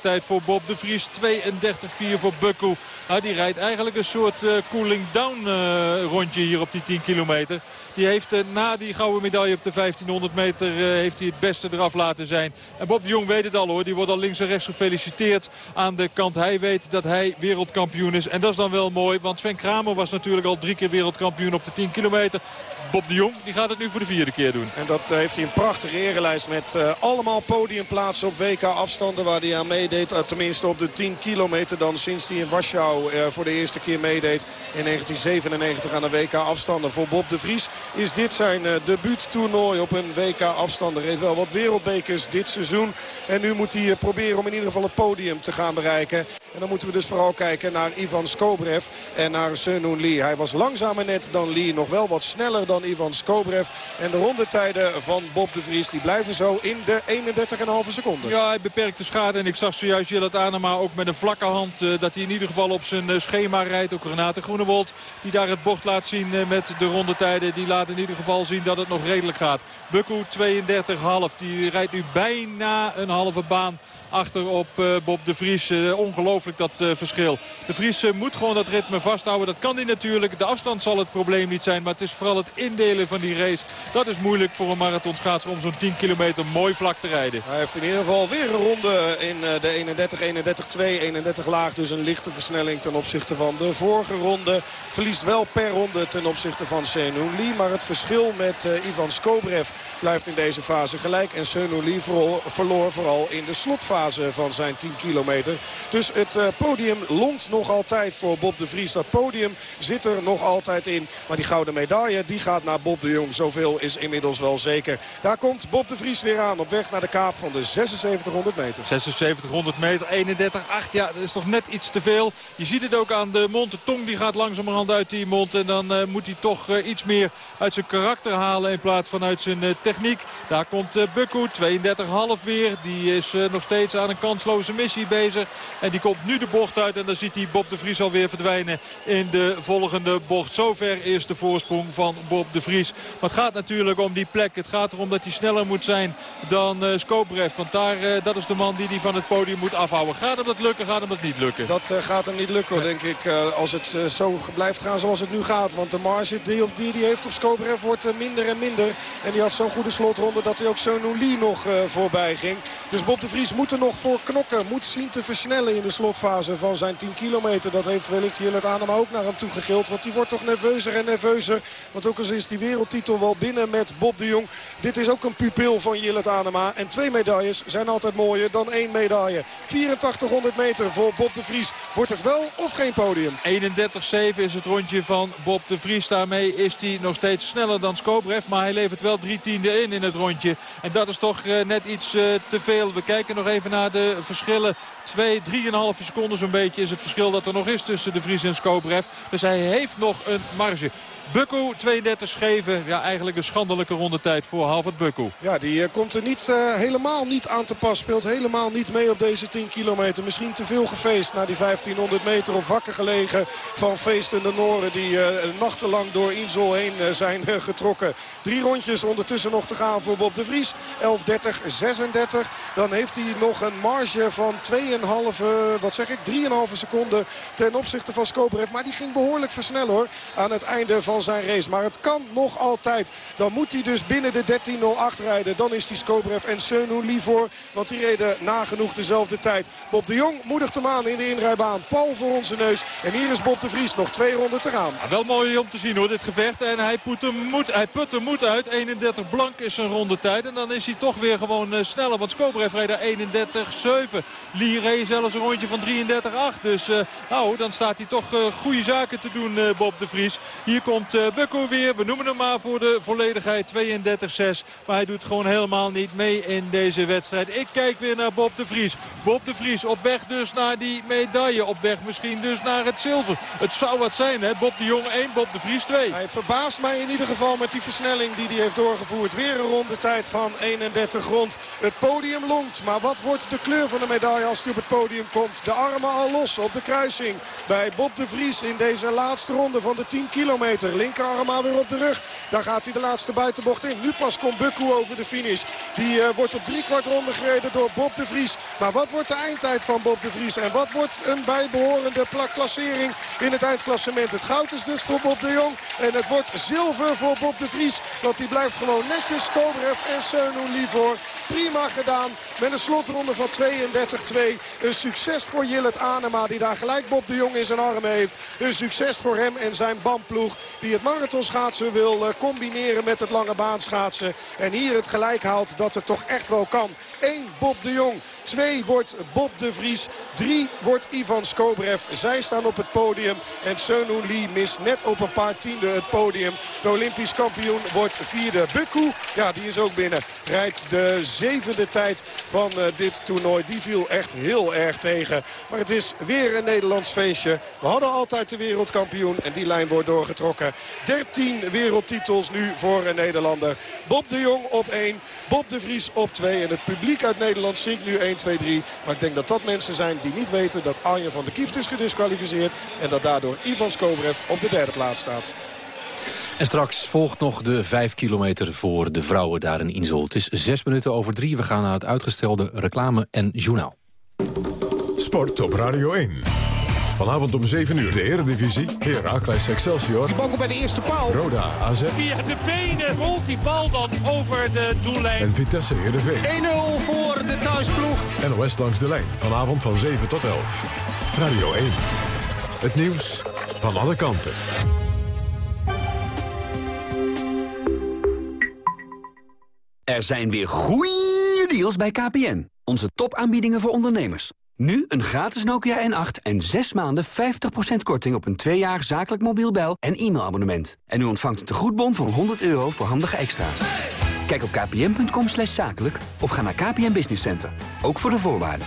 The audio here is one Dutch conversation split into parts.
tijd voor Bob de Vries. 32-4 voor Bukku. Nou, die rijdt eigenlijk een soort uh, cooling down uh, rondje hier op die 10 kilometer. Die heeft uh, na die gouden medaille op de 1500 meter heeft hij het beste eraf laten zijn. En Bob de Jong weet het al hoor. Die wordt al links en rechts gefeliciteerd aan de kant. Hij weet dat hij wereldkampioen is. En dat is dan wel mooi. Want Sven Kramer was natuurlijk al drie keer wereldkampioen op de 10 kilometer. Bob de Jong die gaat het nu voor de vierde keer doen. En dat heeft hij een prachtige erenlijst met allemaal podiumplaatsen op WK afstanden waar hij aan meedeed. Uh, tenminste op de 10 kilometer dan sinds hij in Warschau uh, voor de eerste keer meedeed. In 1997 aan de WK afstanden. Voor Bob de Vries is dit zijn debuuttoernooi op een WK afstanden. Heeft wel wat wereldbekers dit seizoen. En nu moet hij proberen om in ieder geval het podium te gaan bereiken. En dan moeten we dus vooral kijken naar Ivan Skobrev en naar Sunun Lee. Hij was langzamer net dan Lee. Nog wel wat sneller dan Ivan Skobrev. En de rondetijden van Bob de Vries die blijven zo in de 31,5 seconden. Ja, hij beperkt de schade. En ik zag zojuist Jillet Anema ook met een vlakke hand... Uh, dat hij in ieder geval op zijn uh, schema rijdt. Ook Renate Groenewold die daar het bocht laat zien uh, met de rondetijden. Die laat in ieder geval zien dat het nog redelijk gaat. Bukku 32,5. Die rijdt nu bijna een halve baan achter op uh, Bob de Vries. Uh, ongelooflijk dat uh, verschil. De Vries moet gewoon dat ritme vasthouden. Dat kan hij natuurlijk. De afstand zal het probleem niet zijn. Maar het is vooral het indelen van die race. Dat is moeilijk voor een marathonschaatser om zo'n 10 kilometer mooi vlak te rijden. Hij heeft in ieder geval weer een ronde in de 31, 31, 2, 31 laag. Dus een lichte versnelling ten opzichte van de vorige ronde. Verliest wel per ronde ten opzichte van Senoun Lee. Maar het verschil met Ivan Skobrev blijft in deze fase gelijk. En Senoun Lee verloor vooral in de slotfase van zijn 10 kilometer. Dus het uh, podium longt nog altijd voor Bob de Vries. Dat podium zit er nog altijd in. Maar die gouden medaille die gaat naar Bob de Jong. Zoveel is inmiddels wel zeker. Daar komt Bob de Vries weer aan op weg naar de kaap van de 7600 meter. 7600 meter, 31,8. Ja, dat is toch net iets te veel. Je ziet het ook aan de mond. De tong die gaat langzamerhand uit die mond. En dan uh, moet hij toch uh, iets meer uit zijn karakter halen in plaats van uit zijn techniek. Daar komt Bukku, 32,5 weer. Die is nog steeds aan een kansloze missie bezig. En die komt nu de bocht uit. En dan ziet hij Bob de Vries alweer verdwijnen in de volgende bocht. Zover is de voorsprong van Bob de Vries. Maar het gaat natuurlijk om die plek. Het gaat erom dat hij sneller moet zijn dan uh. Want daar, uh, dat is de man die hij van het podium moet afhouden. Gaat hem dat lukken? Gaat hem dat niet lukken? Dat uh, gaat hem niet lukken, denk ik. als het zo blijft gaan zoals het nu gaat. Want de marge die, op, die, die heeft op Skobrev wordt minder en minder. En die had zo'n goede slotronde dat hij ook Lee nog voorbij ging. Dus Bob de Vries moet er nog voor knokken. Moet zien te versnellen in de slotfase van zijn 10 kilometer. Dat heeft wellicht Jillet Adema ook naar hem toe gegild. Want die wordt toch nerveuzer en nerveuzer. Want ook al is die wereldtitel wel binnen met Bob de Jong. Dit is ook een pupil van Jillet Adema. En twee medailles zijn altijd mooier dan één medaille. 8400 meter voor Bob de Vries. Wordt het wel of geen podium? 31-7 is het rondje van Bob de Vries. Daarmee is hij nog steeds sneller dan Skobrev. Maar hij levert wel drie tiende in in het rondje. En dat is toch uh, net iets uh, te veel. We kijken nog even naar de verschillen. 2, 3,5 seconden zo'n beetje is het verschil dat er nog is tussen de Vries en Skobrev. Dus hij heeft nog een marge. Bukku 32 scheven. Ja, eigenlijk een schandelijke rondetijd voor Halvard Bukku. Ja, die uh, komt er niet, uh, helemaal niet aan te pas. Speelt helemaal niet mee op deze 10 kilometer. Misschien te veel gefeest na die 1500 meter of wakker gelegen van feestende Noren. Die uh, nachtenlang door Insel heen zijn getrokken. Drie rondjes ondertussen nog te gaan voor Bob de Vries. 11.30, 36. Dan heeft hij nog een marge van 2,5, wat zeg ik, 3,5 seconden ten opzichte van Skobrev. Maar die ging behoorlijk versnellen hoor. Aan het einde van zijn race. Maar het kan nog altijd. Dan moet hij dus binnen de 13.08 rijden. Dan is die Skobrev en Seunou Livor. Want die reden nagenoeg dezelfde tijd. Bob de Jong moedigt hem aan in de inrijbaan. Paul voor onze neus. En hier is Bob de Vries. Nog twee ronden te gaan. Ja, wel mooi om te zien hoor dit gevecht. En hij put hem moed, hij put moed uit. 31 blank is zijn rondetijd. En dan is hij toch weer gewoon uh, sneller. Want Skobrev reed daar 31-7. Lee zelfs een rondje van 33-8. Dus uh, nou, dan staat hij toch uh, goede zaken te doen Bob de Vries. Hier komt komt uh, Bukko weer. We noemen hem maar voor de volledigheid 32-6. Maar hij doet gewoon helemaal niet mee in deze wedstrijd. Ik kijk weer naar Bob de Vries. Bob de Vries op weg dus naar die medaille. Op weg misschien dus naar het zilver. Het zou wat zijn hè. Bob de Jong 1, Bob de Vries 2. Hij verbaast mij in ieder geval met die versnelling die hij heeft doorgevoerd. Weer een rondetijd van 31 rond. Het podium longt. Maar wat wordt de kleur van de medaille als hij op het podium komt? De armen al los op de kruising bij Bob de Vries in deze laatste ronde van de 10 kilometer. Linkerarm maar weer op de rug. Daar gaat hij de laatste buitenbocht in. Nu pas komt Bukku over de finish. Die uh, wordt op drie kwart ronde gereden door Bob de Vries. Maar wat wordt de eindtijd van Bob de Vries? En wat wordt een bijbehorende klassering in het eindklassement? Het goud is dus voor Bob de Jong. En het wordt zilver voor Bob de Vries. Want die blijft gewoon netjes Kobrev en Seunou Livor. Prima gedaan met een slotronde van 32-2. Een succes voor Jillet Anema die daar gelijk Bob de Jong in zijn armen heeft. Een succes voor hem en zijn bandploeg het marathonschaatsen wil eh, combineren met het lange baanschaatsen. En hier het gelijk haalt dat het toch echt wel kan. 1 Bob de Jong. 2 wordt Bob de Vries. 3 wordt Ivan Skobrev. Zij staan op het podium. En Seunhoon Lee mist net op een paar tiende het podium. De Olympisch kampioen wordt vierde. Bukku, ja die is ook binnen. Rijdt de zevende tijd van uh, dit toernooi. Die viel echt heel erg tegen. Maar het is weer een Nederlands feestje. We hadden altijd de wereldkampioen. En die lijn wordt doorgetrokken. 13 wereldtitels nu voor een Nederlander. Bob de Jong op 1. Bob de Vries op 2. En het publiek uit Nederland zingt nu 1, 2, 3. Maar ik denk dat dat mensen zijn die niet weten dat Arjen van der Kieft is gedisqualificeerd. En dat daardoor Ivan Skobrev op de derde plaats staat. En straks volgt nog de 5 kilometer voor de vrouwen daar in Insel. Het is 6 minuten over 3. We gaan naar het uitgestelde reclame- en journaal. Sport op Radio 1. Vanavond om 7 uur de Eredivisie. Heracles Excelsior. Die bal bij de eerste paal. Roda AZ. Via de benen rolt die bal dan over de doellijn. En Vitesse Heerenveen. 1-0 voor de thuisploeg. NOS langs de lijn. Vanavond van 7 tot 11. Radio 1. Het nieuws van alle kanten. Er zijn weer goeie deals bij KPN. Onze topaanbiedingen voor ondernemers. Nu een gratis Nokia N8 en 6 maanden 50% korting op een 2 jaar zakelijk mobiel bel- en e-mailabonnement. En u ontvangt een tegoedbon van 100 euro voor handige extra's. Kijk op slash zakelijk of ga naar KPN Business Center. Ook voor de voorwaarden.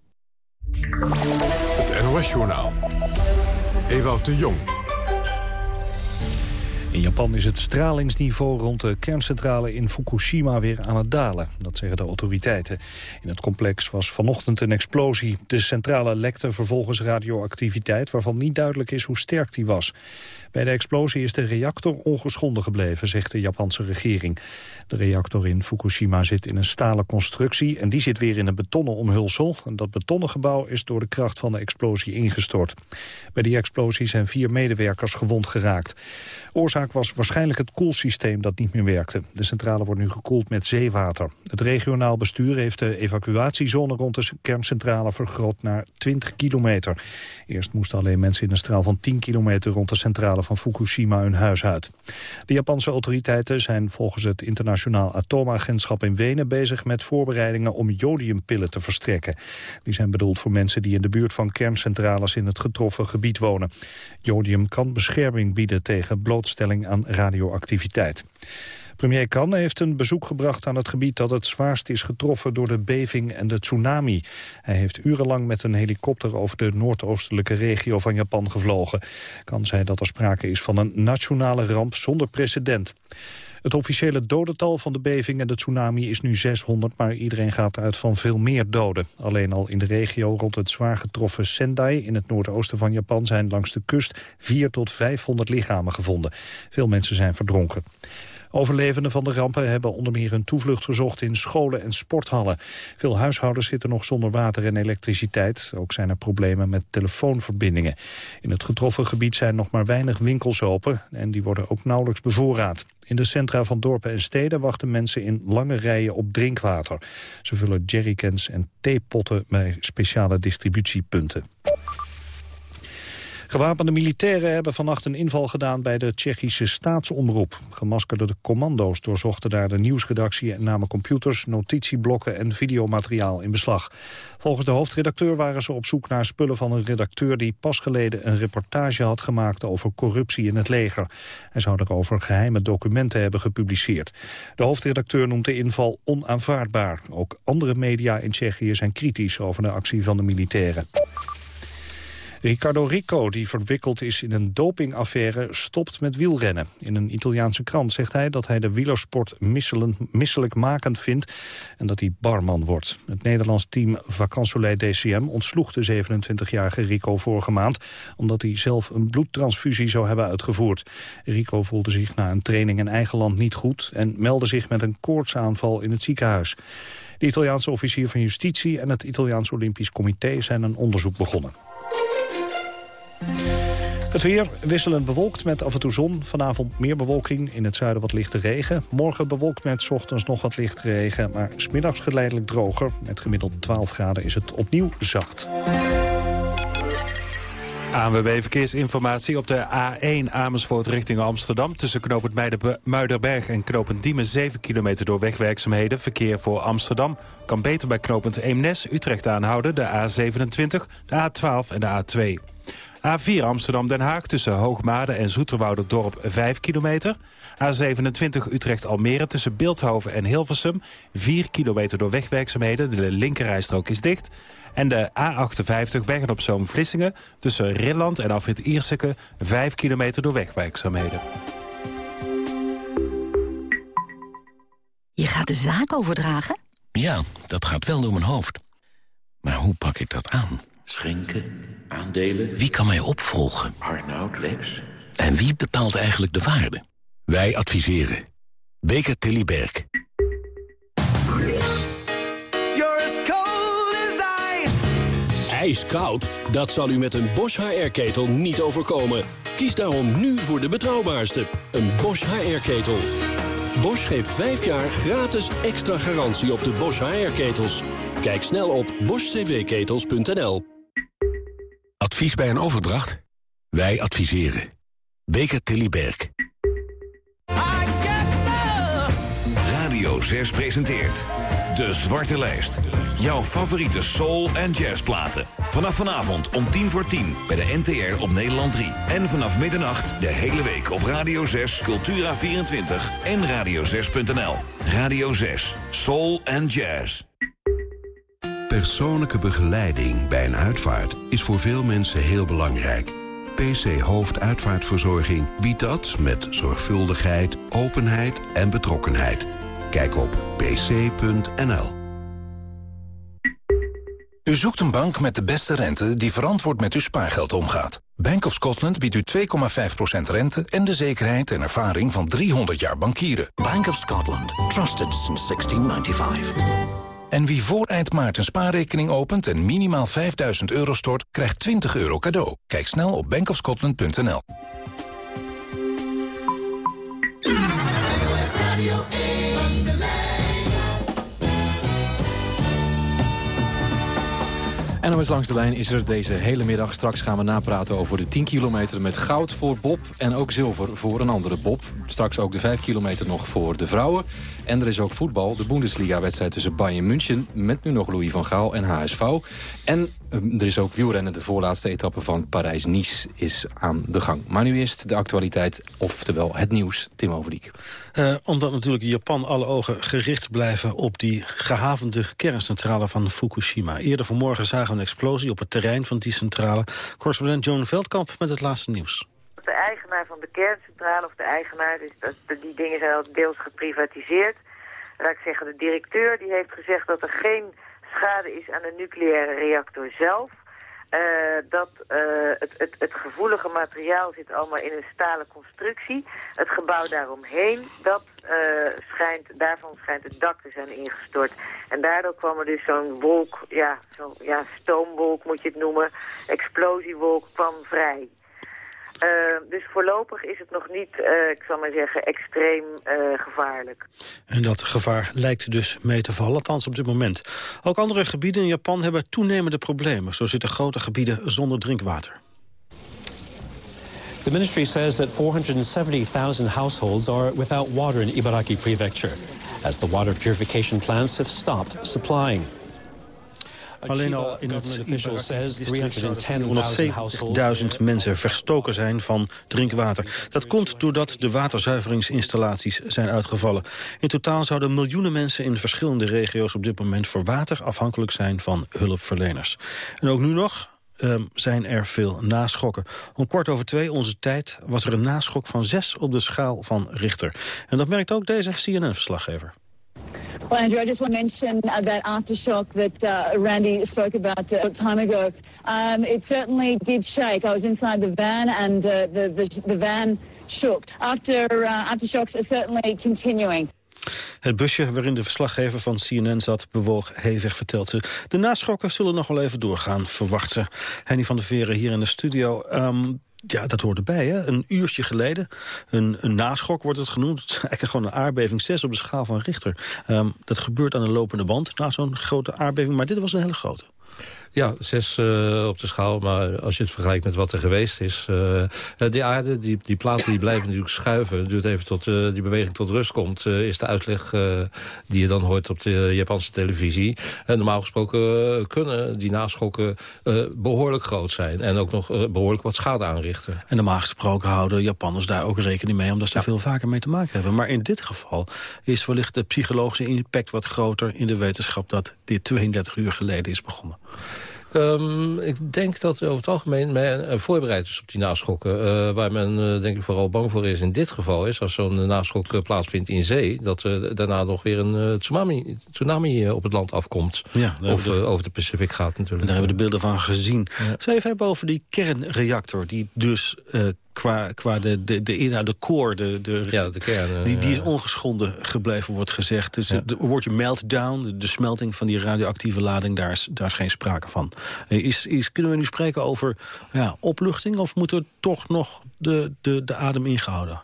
Het NOS-journaal. Ewout de Jong. In Japan is het stralingsniveau rond de kerncentrale in Fukushima weer aan het dalen. Dat zeggen de autoriteiten. In het complex was vanochtend een explosie. De centrale lekte vervolgens radioactiviteit... waarvan niet duidelijk is hoe sterk die was. Bij de explosie is de reactor ongeschonden gebleven, zegt de Japanse regering. De reactor in Fukushima zit in een stalen constructie... en die zit weer in een betonnen omhulsel. En dat betonnen gebouw is door de kracht van de explosie ingestort. Bij die explosie zijn vier medewerkers gewond geraakt. Oorzaak was waarschijnlijk het koelsysteem dat niet meer werkte. De centrale wordt nu gekoeld met zeewater. Het regionaal bestuur heeft de evacuatiezone rond de kerncentrale vergroot naar 20 kilometer. Eerst moesten alleen mensen in een straal van 10 kilometer rond de centrale van Fukushima hun huis uit. De Japanse autoriteiten zijn volgens het internationaal atoomagentschap in Wenen bezig met voorbereidingen om jodiumpillen te verstrekken. Die zijn bedoeld voor mensen die in de buurt van kerncentrales in het getroffen gebied wonen. Jodium kan bescherming bieden tegen blootstelling aan radioactiviteit. Premier Kan heeft een bezoek gebracht aan het gebied dat het zwaarst is getroffen door de beving en de tsunami. Hij heeft urenlang met een helikopter over de noordoostelijke regio van Japan gevlogen. Kan zei dat er sprake is van een nationale ramp zonder precedent. Het officiële dodental van de beving en de tsunami is nu 600, maar iedereen gaat uit van veel meer doden. Alleen al in de regio rond het zwaar getroffen Sendai in het noordoosten van Japan zijn langs de kust 4 tot 500 lichamen gevonden. Veel mensen zijn verdronken. Overlevenden van de rampen hebben onder meer hun toevlucht gezocht in scholen en sporthallen. Veel huishoudens zitten nog zonder water en elektriciteit. Ook zijn er problemen met telefoonverbindingen. In het getroffen gebied zijn nog maar weinig winkels open en die worden ook nauwelijks bevoorraad. In de centra van dorpen en steden wachten mensen in lange rijen op drinkwater. Ze vullen jerrycans en theepotten bij speciale distributiepunten. Gewapende militairen hebben vannacht een inval gedaan bij de Tsjechische staatsomroep. Gemaskerde commando's doorzochten daar de nieuwsredactie en namen computers, notitieblokken en videomateriaal in beslag. Volgens de hoofdredacteur waren ze op zoek naar spullen van een redacteur die pas geleden een reportage had gemaakt over corruptie in het leger. Hij zou erover geheime documenten hebben gepubliceerd. De hoofdredacteur noemt de inval onaanvaardbaar. Ook andere media in Tsjechië zijn kritisch over de actie van de militairen. Riccardo Rico, die verwikkeld is in een dopingaffaire, stopt met wielrennen. In een Italiaanse krant zegt hij dat hij de wielersport misselijkmakend vindt en dat hij barman wordt. Het Nederlands team Vacansoleil DCM ontsloeg de 27-jarige Rico vorige maand, omdat hij zelf een bloedtransfusie zou hebben uitgevoerd. Rico voelde zich na een training in eigen land niet goed en meldde zich met een koortsaanval in het ziekenhuis. De Italiaanse officier van justitie en het Italiaans Olympisch Comité zijn een onderzoek begonnen. Het weer wisselend bewolkt met af en toe zon. Vanavond meer bewolking, in het zuiden wat lichte regen. Morgen bewolkt met ochtends nog wat lichte regen... maar smiddags geleidelijk droger. Met gemiddeld 12 graden is het opnieuw zacht. ANWB Verkeersinformatie op de A1 Amersfoort richting Amsterdam... tussen knooppunt Muiderberg en knooppunt Diemen 7 kilometer door wegwerkzaamheden. Verkeer voor Amsterdam kan beter bij knooppunt Eemnes Utrecht aanhouden... de A27, de A12 en de A2. A4 Amsterdam-Den Haag tussen Hoogmade en Zoeterwouderdorp 5 kilometer. A27 Utrecht-Almere tussen Beeldhoven en Hilversum. 4 kilometer door wegwerkzaamheden. De linkerrijstrook is dicht. En de A58 Bergen op Zoom Vlissingen tussen Rilland en Afrit Ierseke 5 kilometer door wegwerkzaamheden. Je gaat de zaak overdragen? Ja, dat gaat wel door mijn hoofd. Maar hoe pak ik dat aan? Schenken, aandelen. Wie kan mij opvolgen? Arnoud, Lex. En wie bepaalt eigenlijk de waarde? Wij adviseren. Beker Tilly Berg. Ijskoud? Dat zal u met een Bosch HR-ketel niet overkomen. Kies daarom nu voor de betrouwbaarste, een Bosch HR-ketel. Bosch geeft 5 jaar gratis extra garantie op de Bosch HR-ketels. Kijk snel op boschcvketels.nl. Advies bij een overdracht? Wij adviseren. Beker Tilly Berg. Radio 6 presenteert... De Zwarte Lijst. Jouw favoriete soul- en jazzplaten. Vanaf vanavond om tien voor tien bij de NTR op Nederland 3. En vanaf middernacht de hele week op Radio 6, Cultura24 en radio6.nl. Radio 6, soul en jazz. Persoonlijke begeleiding bij een uitvaart is voor veel mensen heel belangrijk. PC Hoofduitvaartverzorging biedt dat met zorgvuldigheid, openheid en betrokkenheid. Kijk op pc.nl. U zoekt een bank met de beste rente die verantwoord met uw spaargeld omgaat. Bank of Scotland biedt u 2,5% rente en de zekerheid en ervaring van 300 jaar bankieren. Bank of Scotland. Trusted since 1695. En wie voor eind maart een spaarrekening opent en minimaal 5000 euro stort, krijgt 20 euro cadeau. Kijk snel op bankofscotland.nl. En NOS Langs de Lijn is er deze hele middag. Straks gaan we napraten over de 10 kilometer met goud voor Bob... en ook zilver voor een andere Bob. Straks ook de 5 kilometer nog voor de vrouwen. En er is ook voetbal, de Bundesliga-wedstrijd tussen Bayern München... met nu nog Louis van Gaal en HSV. En um, er is ook wielrennen, de voorlaatste etappe van Parijs-Nice is aan de gang. Maar nu eerst de actualiteit, oftewel het nieuws. Tim Overdiek. Uh, omdat natuurlijk Japan alle ogen gericht blijven op die gehavende kerncentrale van Fukushima. Eerder vanmorgen zagen we een explosie op het terrein van die centrale. Correspondent Joan Veldkamp met het laatste nieuws. De eigenaar van de kerncentrale, of de eigenaar, dus dat, die dingen zijn al deels geprivatiseerd. Laat ik zeggen, de directeur die heeft gezegd dat er geen schade is aan de nucleaire reactor zelf. dat het, het, het gevoelige materiaal zit allemaal in een stalen constructie. Het gebouw daaromheen, dat schijnt, daarvan schijnt het dak te zijn ingestort. En daardoor kwam er dus zo'n wolk, ja, zo'n ja, stoomwolk moet je het noemen, explosiewolk kwam vrij. Uh, dus voorlopig is het nog niet, uh, ik zal maar zeggen, extreem uh, gevaarlijk. En dat gevaar lijkt dus mee te vallen, althans op dit moment. Ook andere gebieden in Japan hebben toenemende problemen. Zo zitten grote gebieden zonder drinkwater. The ministry says that 470,000 households are without water in Ibaraki Prefecture, as the water purification plants have stopped supplying. Alleen al in het 310.000 mensen verstoken zijn van drinkwater. Dat komt doordat de waterzuiveringsinstallaties zijn uitgevallen. In totaal zouden miljoenen mensen in verschillende regio's op dit moment voor water afhankelijk zijn van hulpverleners. En ook nu nog, Um, zijn er veel naschokken. Om kwart over twee, onze tijd, was er een naschok van zes op de schaal van Richter. En dat merkt ook deze CNN-verslaggever. Well, Andrew, I just want to mention that aftershock that uh, Randy spoke about uh, a time ago. Um, it certainly did shake. I was inside the van and uh, the, the, the van shook. After, uh, aftershocks are certainly continuing. Het busje waarin de verslaggever van CNN zat bewoog hevig, vertelt ze. De naschokken zullen nog wel even doorgaan, verwacht ze. Henny van der Veren hier in de studio. Um, ja, dat hoort erbij. Hè? Een uurtje geleden, een, een naschok wordt het genoemd. Eigenlijk gewoon een aardbeving 6 op de schaal van Richter. Um, dat gebeurt aan de lopende band na zo'n grote aardbeving. Maar dit was een hele grote. Ja, zes uh, op de schaal. Maar als je het vergelijkt met wat er geweest is... Uh, die aarde, die, die platen die blijven natuurlijk schuiven. Het duurt even tot uh, die beweging tot rust komt. is de uitleg die je dan hoort op de Japanse televisie. En normaal gesproken kunnen die naschokken behoorlijk groot zijn. En ook nog behoorlijk wat schade aanrichten. En normaal gesproken houden Japanners daar ook rekening mee... omdat ze er veel vaker mee te maken hebben. Maar in dit geval is wellicht de psychologische impact wat groter... in de wetenschap dat dit 32 uur geleden is begonnen. Um, ik denk dat over het algemeen men uh, voorbereid is op die naschokken. Uh, waar men uh, denk ik vooral bang voor is in dit geval is... als zo'n naschok plaatsvindt in zee... dat er daarna nog weer een tsunami, tsunami op het land afkomt. Ja, of de, over de Pacific gaat natuurlijk. En daar hebben we de beelden van gezien. Ja. Zou even hebben over die kernreactor... die dus qua, qua de, de, de inhoud, de core, de, de, ja, de kern, die, die is ongeschonden gebleven, wordt gezegd. Dus ja. het woordje meltdown, de, de, smelting van die radioactieve lading, daar is, daar is geen sprake van. Is, is, kunnen we nu spreken over ja, opluchting of moet er toch nog de, de, de adem ingehouden?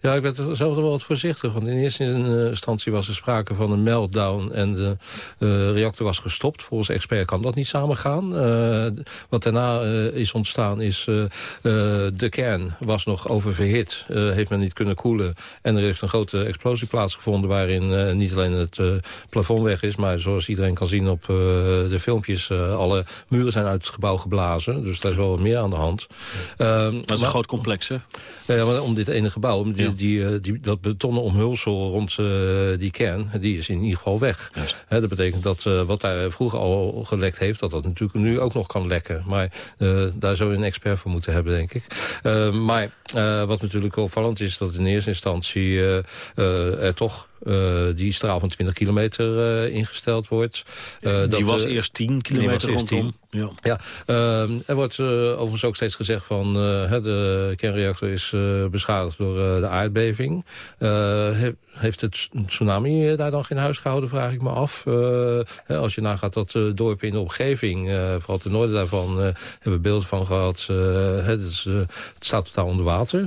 Ja, ik ben zelf wel wat voorzichtig. Want in eerste instantie was er sprake van een meltdown... en de uh, reactor was gestopt. Volgens expert kan dat niet samengaan. Uh, wat daarna uh, is ontstaan is... de kern was nog oververhit. heeft men niet kunnen koelen. En er heeft een grote explosie plaatsgevonden... waarin niet alleen het plafond weg is... maar zoals iedereen kan zien op de filmpjes... alle muren zijn uit het gebouw geblazen. Dus daar is wel wat meer aan de hand. Ehm, dat is een groot complex, hè? Ja, maar om dit ene gebouw, die, ja. die, eh, die, dat betonnen omhulsel rond uh, die kern, die is in ieder geval weg. He, dat betekent dat uh, wat daar vroeger al gelekt heeft, dat dat natuurlijk nu ook nog kan lekken. Maar daar zou je een expert voor moeten hebben, denk ik. maar wat natuurlijk opvallend is, dat in eerste instantie er toch uh, die straal van 20 kilometer uh, ingesteld wordt. Uh, die dat, was eerst 10 kilometer rondom. Ja, ja ehm, er wordt overigens ook steeds gezegd van de kernreactor is beschadigd door de aardbeving. He, heeft het tsunami daar dan geen huis gehouden, vraag ik me af. Hè, als je nagaat dat dorpen in de omgeving, vooral ten noorden daarvan, hebben beelden van gehad. het, is, het, staat totaal onder water.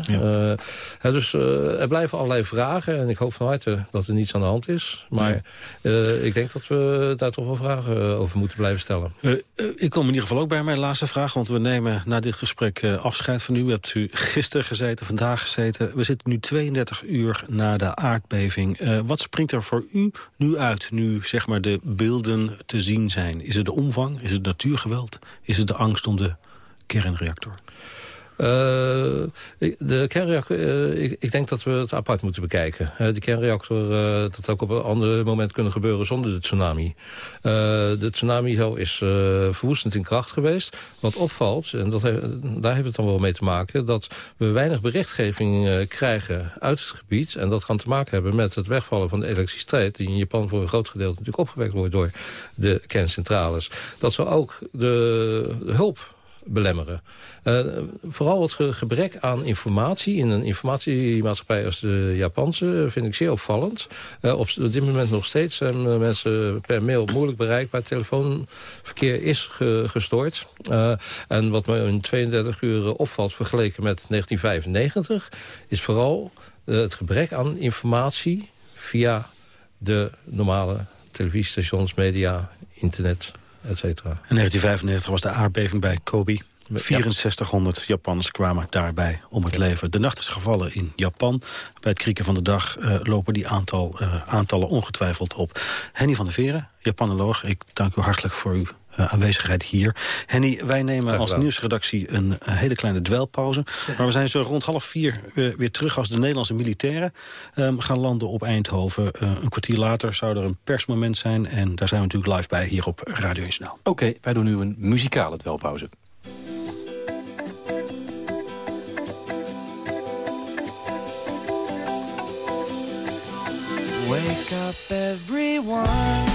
Ja. dus er blijven allerlei vragen en ik hoop van harte dat er niets aan de hand is. Maar uh, ik denk dat we daar toch wel vragen over moeten blijven stellen. Uh, uh, ik kom in ieder geval ook bij mijn laatste vraag. Want we nemen na dit gesprek afscheid van u. U hebt u gisteren gezeten, vandaag gezeten. We zitten nu 32 uur na de aardbeving. Wat springt er voor u nu uit, nu zeg maar de beelden te zien zijn? Is het de omvang? Is het natuurgeweld? Is het de angst om de kernreactor? Uh, de kernreactor, uh, ik, denk dat we het apart moeten bekijken. Uh, de kernreactor, dat ook op een ander moment kunnen gebeuren zonder de tsunami. de tsunami zo is verwoestend in kracht geweest. Wat opvalt, en dat heeft, daar heeft het dan wel mee te maken... dat we weinig berichtgeving krijgen uit het gebied. En dat kan te maken hebben met het wegvallen van de elektriciteit... die in Japan voor een groot gedeelte natuurlijk opgewekt wordt door de kerncentrales. Dat zou ook de, de hulp belemmeren. vooral het gebrek aan informatie in een informatiemaatschappij als de Japanse vind ik zeer opvallend. op dit moment nog steeds zijn mensen per mail moeilijk bereikbaar. Telefoonverkeer is gestoord. en wat me in 32 uur opvalt vergeleken met 1995... is vooral het gebrek aan informatie via de normale televisiestations, media, internet, et cetera. In 1995 was de aardbeving bij Kobe. 6400 Japanners kwamen daarbij om het leven. De nacht is gevallen in Japan. Bij het krieken van de dag uh, lopen die aantal, uh, aantallen ongetwijfeld op. Henny van der Veren, Japanoloog, ik dank u hartelijk voor uw uh, aanwezigheid hier. Henny, wij nemen als nieuwsredactie een, een, hele kleine dwelpauze. Maar we zijn zo rond half vier uh, weer terug als de Nederlandse militairen um, gaan landen op Eindhoven. Uh, een kwartier later zou er een persmoment zijn. En daar zijn we natuurlijk live bij hier op Radio 1 Snel. Oké, okay, wij doen nu een muzikale dwelpauze. Wake up everyone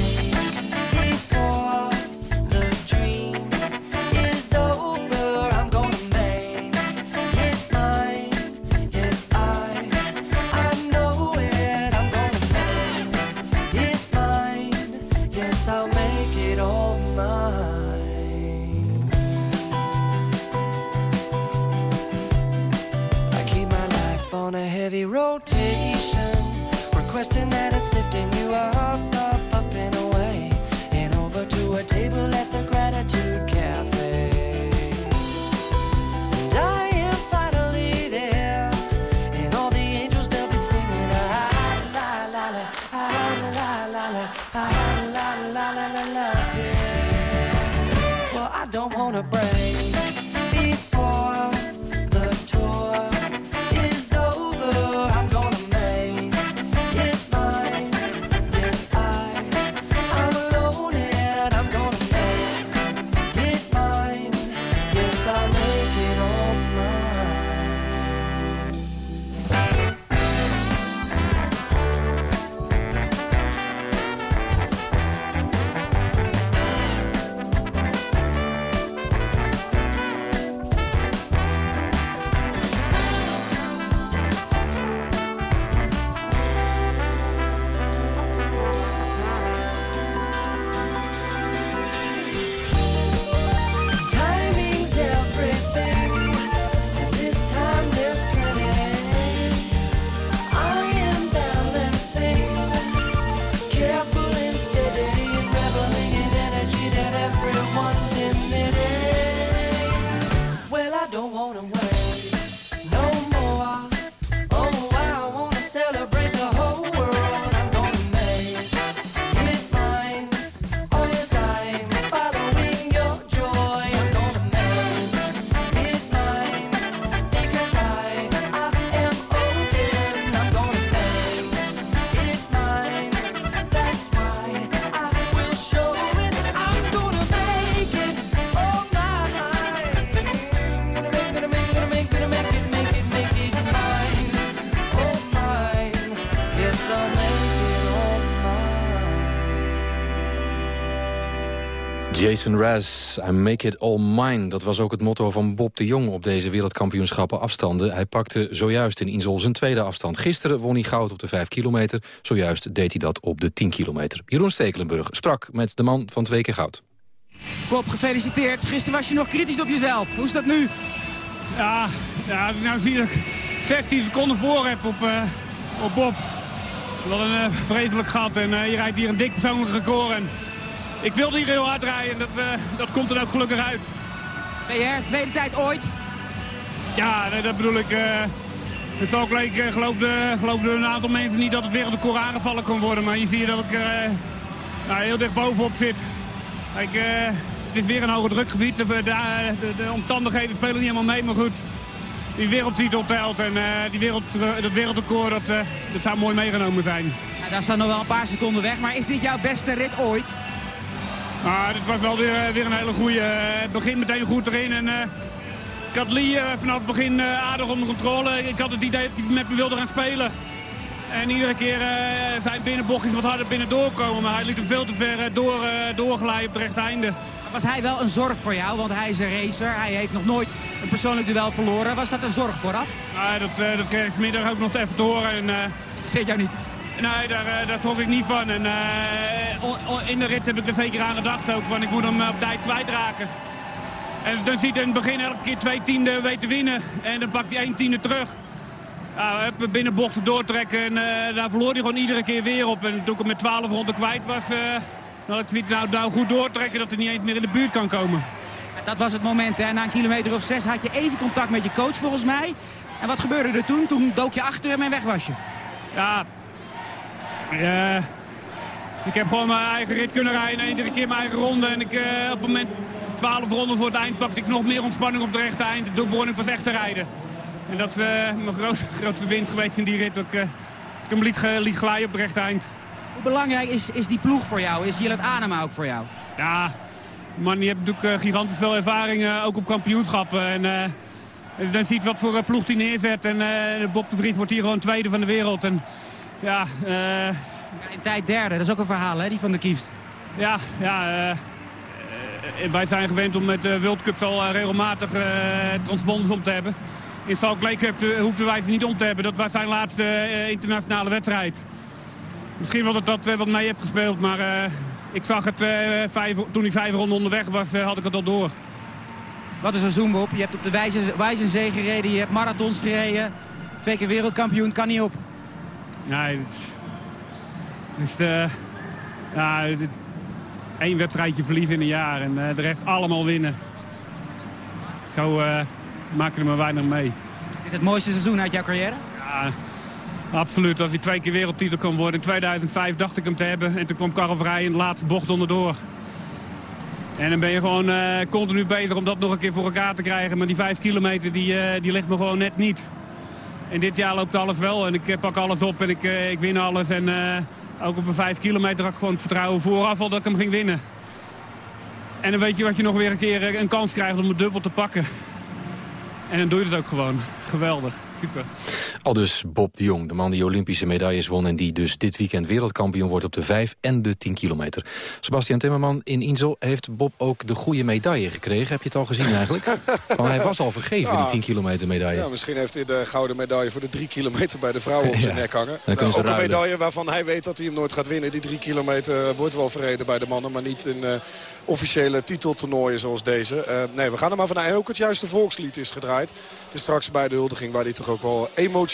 question Jason Raz, I make it all mine. Dat was ook het motto van Bob de Jong op deze wereldkampioenschappen afstanden. Hij pakte zojuist in Insel zijn tweede afstand. Gisteren won hij goud op de 5 kilometer. Zojuist deed hij dat op de 10 kilometer. Jeroen Stekelenburg sprak met de man van twee keer goud. Bob, gefeliciteerd. Gisteren was je nog kritisch op jezelf. Hoe is dat nu? Ja, ja als ik nou zie dat ik 16 seconden voor heb op, eh, op Bob. Wat een eh, vreselijk gat. En eh, je rijdt hier een dik persoonlijk record. En ik wilde hier heel hard rijden. En dat, eh, dat komt er ook gelukkig uit. PR, tweede tijd ooit? Ja, nee, dat bedoel ik. eh het is ook leuk, eh, geloofde, geloofde een aantal mensen niet dat het wereldrecord aangevallen kon worden. Maar hier zie je dat ik nou, heel dicht bovenop zit. Kijk, het is weer een hoger drukgebied. De, de, de, de omstandigheden spelen niet helemaal mee, maar goed. Die wereldtitel telt en die wereld, dat wereldrecord dat, dat zou mooi meegenomen zijn. Ja, daar staan nog wel een paar seconden weg. Maar is dit jouw beste rit ooit? Ah, dit was wel weer, eh, weer een hele goede. Het begint meteen goed erin. En, eh, ik had Lee eh, vanaf het begin eh, aardig onder controle. Ik had het idee dat hij met me wilde gaan spelen. En iedere keer eh, zijn binnenbochtjes wat harder binnen doorkomen. Maar hij liet hem veel te ver eh, door, eh, doorglijden op het rechte einde. Was hij wel een zorg voor jou? Want hij is een racer. Hij heeft nog nooit een persoonlijk duel verloren. Was dat een zorg vooraf? Ah, dat, eh, dat kreeg ik vanmiddag ook nog even te horen. En, eh, Zit jou niet? Nee, daar, eh, daar schrok ik niet van. En, eh, in de rit heb ik er zeker aan gedacht ook. Van ik moet hem eh, op tijd kwijtraken. En dan ziet hij in het begin elke keer twee tienden weten winnen. En dan pakt hij één tiende terug. Nou, binnen bochten doortrekken. En daar verloor hij gewoon iedere keer weer op. En toen ik hem met 12 ronden kwijt was... eh dan had ik nou, nou goed doortrekken dat hij niet eens meer in de buurt kan komen. Dat was het moment. Hè. Na een kilometer of zes had je even contact met je coach volgens mij. En wat gebeurde er toen? Toen dook je achter hem en weg was je. Ja, eh, ik heb gewoon mijn eigen rit kunnen rijden. En iedere keer mijn eigen ronde. En ik, eh, op het moment 12 ronden voor het eind pakte ik nog meer ontspanning op het rechte eind. Begon ik pas echt te rijden. En dat is eh, mijn grootste, grootste winst geweest in die rit. Dat ik, eh, ik hem liet, liet glijden op het rechte eind. Hoe belangrijk is, is die ploeg voor jou? Is Jillet Anema ook voor jou? Ja, die man die heeft natuurlijk gigantisch veel ervaring, ook op kampioenschappen. En als je dan ziet wat voor ploeg hij neerzet. En Bob de Vries wordt hier gewoon tweede van de wereld. En ja, eh, In tijd derde, dat is ook een verhaal hè, die van de Kieft. Ja, ja eh, eh, wij zijn gewend om met de World Cup al eh, regelmatig eh, transponders om te hebben. In Salt Lake eh, hoefden wij ze niet om te hebben. Dat was zijn laatste eh, internationale wedstrijd. Misschien wel dat dat eh, wat mee heeft gespeeld, maar eh, ik zag het eh, vijf, toen hij vijf ronden onderweg was, eh, had ik het al door. Wat is een zoom op? Je hebt op de Wijze- Wijzenzee gereden, je hebt marathons gereden. Twee keer wereldkampioen, kan niet op. Nee, het is de, ja, het- één wedstrijdje verliezen in een jaar en eh, de rest allemaal winnen. Zo eh maken er maar weinig mee. Is dit het mooiste seizoen uit jouw carrière? Ja, absoluut. Als hij twee keer wereldtitel kon worden. In 2005 dacht ik hem te hebben. En toen kwam Karel Vrij in de laatste bocht onderdoor. En dan ben je gewoon eh, continu bezig om dat nog een keer voor elkaar te krijgen. Maar die vijf kilometer, die, eh, die ligt me gewoon net niet. En dit jaar loopt alles wel. En ik eh, pak alles op en ik, eh, ik win alles. En eh, ook op een vijf kilometer had ik gewoon het vertrouwen vooraf al dat ik hem ging winnen. En dan weet je wat je nog weer een keer een kans krijgt om het dubbel te pakken. En dan doe je het ook gewoon. Geweldig. Super. Al dus Bob de Jong, de man die Olympische medailles won... en die dus dit weekend wereldkampioen wordt op de 5 en de 10 kilometer. Sebastian Timmerman, in Insel heeft Bob ook de goede medaille gekregen. Heb je het al gezien eigenlijk? Want hij was al vergeven, Ja. die 10 kilometer medaille. Ja, misschien heeft hij de gouden medaille voor de drie kilometer bij de vrouwen op zijn Ja. nek hangen. Dan kunnen ze ook een medaille waarvan hij weet dat hij hem nooit gaat winnen. Die drie kilometer wordt wel verreden bij de mannen, maar niet in eh, officiële titeltoernooien zoals deze. Eh, nee, we gaan er maar vanuit. Ook het juiste volkslied is gedraaid. Is straks bij de huldiging waar hij toch ook wel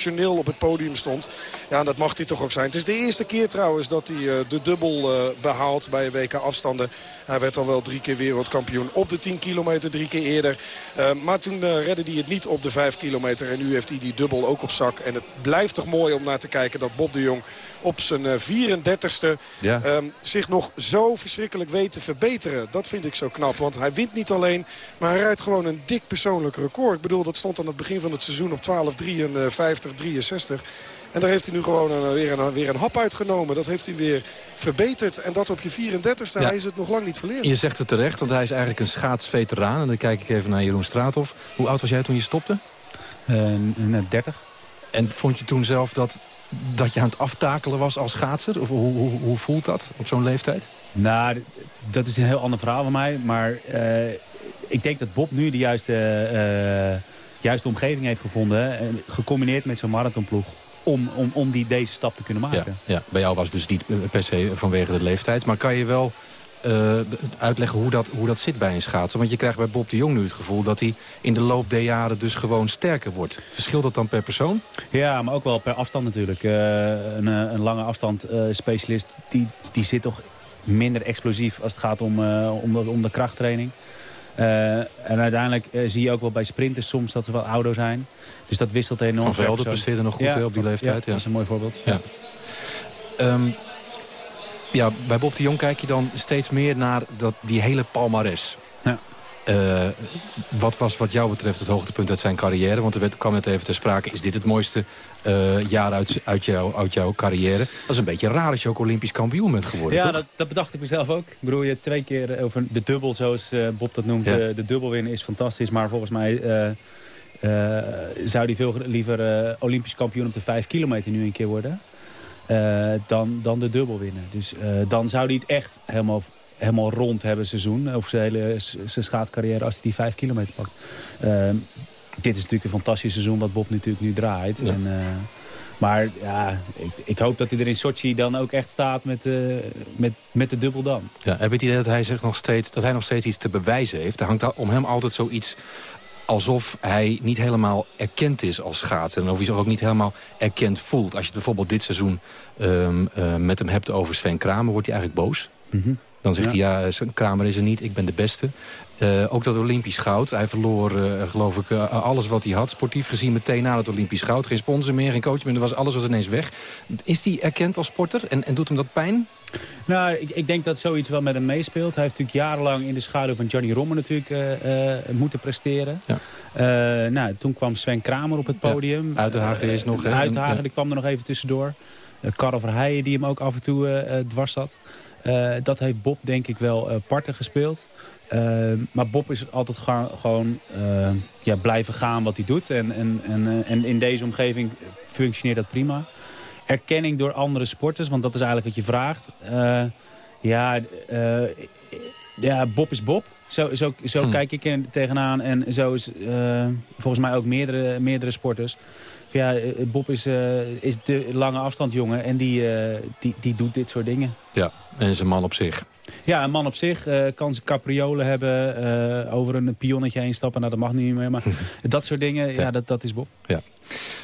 op het podium stond. Ja, dat mag hij toch ook zijn. Het is de eerste keer trouwens dat hij eh, de dubbel eh, behaalt bij een WK afstanden. Hij werd al wel drie keer wereldkampioen op de 10 kilometer, drie keer eerder. Eh, maar toen redde hij het niet op de 5 kilometer. En nu heeft hij die dubbel ook op zak. En het blijft toch mooi om naar te kijken dat Bob de Jong op zijn eh, 34ste Ja. ehm, zich nog zo verschrikkelijk weet te verbeteren. Dat vind ik zo knap. Want hij wint niet alleen, maar hij rijdt gewoon een dik persoonlijk record. Ik bedoel, dat stond aan het begin van het seizoen op 12.53, 63. En daar heeft hij nu gewoon een, weer, een, weer een hap uitgenomen. Dat heeft hij weer verbeterd. En dat op je 34ste. Ja. Hij is het nog lang niet verleerd. Je zegt het terecht, want hij is eigenlijk een schaatsveteraan. En dan kijk ik even naar Jeroen Straathof. Hoe oud was jij toen je stopte? net 30. En vond je toen zelf dat, dat je aan het aftakelen was als schaatser? Of hoe, hoe, hoe voelt dat op zo'n leeftijd? Nou, dat is een heel ander verhaal van mij. Maar eh, ik denk dat Bob nu de juiste, eh, juiste omgeving heeft gevonden. En gecombineerd met zo'n marathonploeg. Om, om, om die, deze stap te kunnen maken. Ja, ja, bij jou was het dus niet eh, per se vanwege de leeftijd. Maar kan je wel eh, uitleggen hoe dat, hoe dat zit bij een schaatser? Want je krijgt bij Bob de Jong nu het gevoel dat hij in de loop der jaren dus gewoon sterker wordt. Verschilt dat dan per persoon? Ja, maar ook wel per afstand natuurlijk. Eh, een, eh, een lange afstand specialist die, die zit toch minder explosief als het gaat om, om, de, om de krachttraining. En uiteindelijk zie je ook wel bij sprinters soms dat ze wat ouder zijn. Dus dat wisselt enorm. Van persoon. presteerde nog goed, op die leeftijd, ja. dat is een mooi voorbeeld. Ja. Ehm, ja, bij Bob de Jong kijk je dan steeds meer naar dat, die hele palmares. Ja. Eh, wat was wat jou betreft het hoogtepunt uit zijn carrière? Want er werd, kwam net even ter sprake. Is dit het mooiste eh, jaar uit, uit, jou, uit jouw carrière? Dat is een beetje raar als je ook Olympisch kampioen bent geworden, Ja, toch? dat, dat bedacht ik mezelf ook. Ik bedoel, je twee keer over de dubbel, zoals eh, Bob dat noemt. Ja. eh, de dubbel winnen is fantastisch. Maar volgens mij eh, eh, zou hij veel liever eh, Olympisch kampioen op de vijf kilometer nu een keer worden. Eh, dan, dan de dubbel winnen. Dus eh, dan zou hij het echt helemaal, helemaal rond hebben seizoen. Over zijn hele zijn schaatscarrière als hij die vijf kilometer pakt. Eh, dit is natuurlijk een fantastisch seizoen wat Bob natuurlijk nu draait. Ja. En, eh, maar ja, ik, ik hoop dat hij er in Sochi dan ook echt staat met, met, met de dubbel dan. Ja, heb je het idee dat hij, zich nog steeds, dat hij nog steeds iets te bewijzen heeft? Er hangt om hem altijd zoiets alsof hij niet helemaal erkend is als schaatser. En of hij zich ook niet helemaal erkend voelt. Als je het bijvoorbeeld dit seizoen ehm, eh, met hem hebt over Sven Kramer... wordt hij eigenlijk boos. Dan zegt Ja. hij, ja, Sven Kramer is er niet, ik ben de beste. Eh, ook dat Olympisch goud. Hij verloor, eh, geloof ik, eh, alles wat hij had. Sportief gezien meteen na het Olympisch goud. Geen sponsor meer, geen coach meer. Er was alles was ineens weg. Is hij erkend als sporter? En, en doet hem dat pijn? Nou, ik, ik denk dat zoiets wel met hem meespeelt. Hij heeft natuurlijk jarenlang in de schaduw van Johnny Romme natuurlijk eh, eh, moeten presteren. Ja. Eh, nou, toen kwam Sven Kramer op het podium. Ja, Uitenhagen is nog, Ja. die kwam er nog even tussendoor. Uh, Karel Verheijen die hem ook af en toe dwars zat. Eh, dat heeft Bob denk ik wel eh, parten gespeeld. Eh, maar Bob is altijd ga- gewoon ja, blijven gaan wat hij doet. En, en, en, en in deze omgeving functioneert dat prima. Erkenning door andere sporters, want dat is eigenlijk wat je vraagt. Ja, ja, Bob is Bob. Zo, zo, zo Hm. kijk ik er tegenaan. En zo is volgens mij ook meerdere, meerdere sporters. Ja, eh, Bob is, eh, is de lange afstandjongen en die, eh, die, die doet dit soort dingen. Ja, en is een man op zich. Ja, een man op zich eh, kan zijn capriolen hebben, eh, over een pionnetje heen stappen. Nou, dat mag niet meer, maar dat soort dingen, ja, dat, dat is Bob. Ja.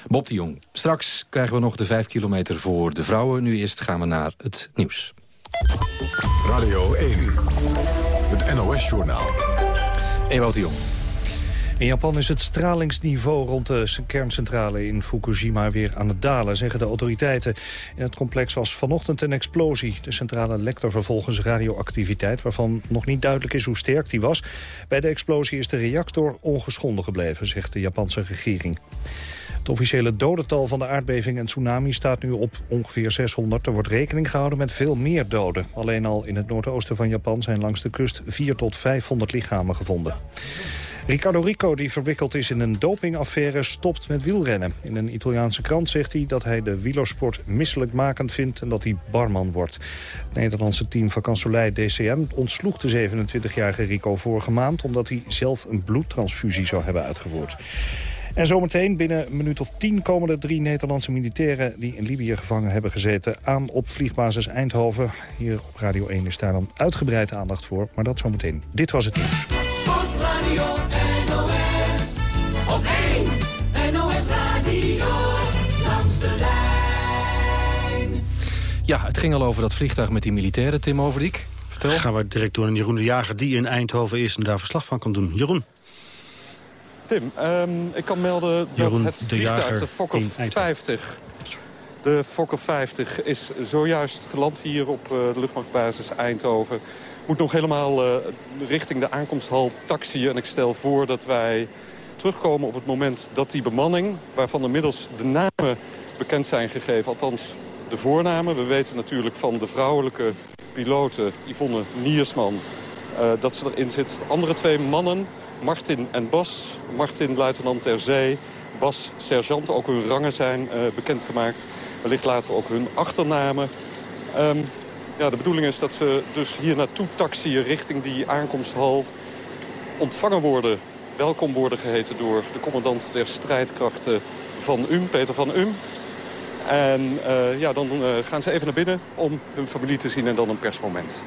Bob de Jong. Straks krijgen we nog de vijf kilometer voor de vrouwen. Nu eerst gaan we naar het nieuws. Radio 1, het NOS-journaal. Ewout de Jong. In Japan is het stralingsniveau rond de kerncentrale in Fukushima weer aan het dalen, zeggen de autoriteiten. In het complex was vanochtend een explosie. De centrale lekte vervolgens radioactiviteit, waarvan nog niet duidelijk is hoe sterk die was. Bij de explosie is de reactor ongeschonden gebleven, zegt de Japanse regering. Het officiële dodental van de aardbeving en tsunami staat nu op ongeveer 600. Er wordt rekening gehouden met veel meer doden. Alleen al in het noordoosten van Japan zijn langs de kust 4 tot 500 lichamen gevonden. Ricardo Rico, die verwikkeld is in een dopingaffaire, stopt met wielrennen. In een Italiaanse krant zegt hij dat hij de wielersport misselijkmakend vindt... en dat hij barman wordt. Het Nederlandse team van kanselij DCM ontsloeg de 27-jarige Rico vorige maand... omdat hij zelf een bloedtransfusie zou hebben uitgevoerd. En zometeen, binnen een minuut of tien, komen de drie Nederlandse militairen... die in Libië gevangen hebben gezeten, aan op vliegbasis Eindhoven. Hier op Radio 1 is daar dan uitgebreid aandacht voor, maar dat zometeen. Dit was het nieuws. Sportradio Ja, het ging al over dat vliegtuig met die militairen, Tim Overdiek. Vertel. Gaan we direct door naar Jeroen de Jager, die in Eindhoven is en daar verslag van kan doen. Jeroen. Tim, ehm, ik kan melden Jeroen dat het de vliegtuig, Jager de Fokker in Eindhoven. 50... De Fokker 50 is zojuist geland hier op eh, de luchtmachtbasis Eindhoven. Moet nog helemaal eh, richting de aankomsthal taxiën. En ik stel voor dat wij terugkomen op het moment dat die bemanning... waarvan inmiddels de namen bekend zijn gegeven, althans de voornamen. We weten natuurlijk van de vrouwelijke piloten Yvonne Niersman... eh, dat ze erin zit. De andere twee mannen, Martin en Bas. Martin luitenant ter zee, Bas sergeant. Ook hun rangen zijn eh, bekendgemaakt. Wellicht later ook hun achternamen. Ehm, ja, de bedoeling is dat ze dus hier naartoe taxiën richting die aankomsthal ontvangen worden. Welkom worden geheten door de commandant der strijdkrachten van UM, Peter van UM. En eh, ja, dan eh, gaan ze even naar binnen om hun familie te zien en dan een persmoment.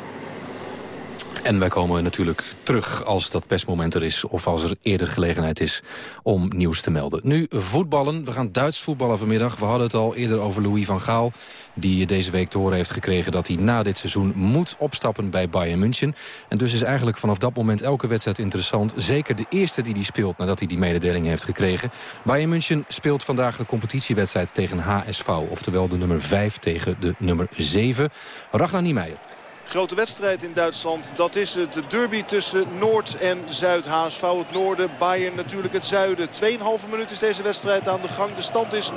En wij komen natuurlijk terug als dat persmoment er is... of als er eerder gelegenheid is om nieuws te melden. Nu voetballen. We gaan Duits voetballen vanmiddag. We hadden het al eerder over Louis van Gaal... die deze week te horen heeft gekregen dat hij na dit seizoen moet opstappen bij Bayern München. En dus is eigenlijk vanaf dat moment elke wedstrijd interessant. Zeker de eerste die hij speelt nadat hij die mededeling heeft gekregen. Bayern München speelt vandaag de competitiewedstrijd tegen HSV. Oftewel de nummer 5 tegen de nummer 7. Ragnar Niemeyer. Grote wedstrijd in Duitsland. Dat is het. De derby tussen Noord en Zuid. HSV het noorden, Bayern natuurlijk het zuiden. 2,5 minuut is deze wedstrijd aan de gang. De stand is 0-0.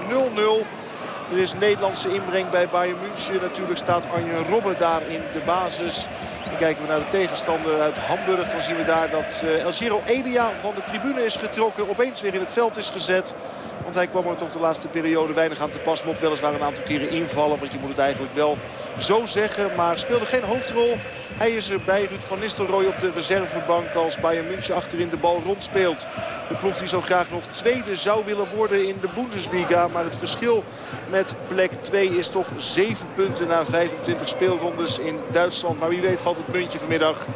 Er is Nederlandse inbreng bij Bayern München. Natuurlijk staat Arjen Robben daar in de basis. En kijken we naar de tegenstander uit Hamburg. Dan zien we daar dat uh, El Giro Elia van de tribune is getrokken. Opeens weer in het veld is gezet. Want hij kwam er toch de laatste periode weinig aan te pas. Mocht weliswaar een aantal keren invallen. Want je moet het eigenlijk wel zo zeggen. Maar speelde geen hoofdrol. Hij is er bij Ruud van Nistelrooy op de reservebank. Als Bayern München achterin de bal rondspeelt. De ploeg die zo graag nog tweede zou willen worden in de Bundesliga. Maar het verschil met plek 2 is toch 7 punten na 25 speelrondes in Duitsland. Maar wie weet valt het muntje vanmiddag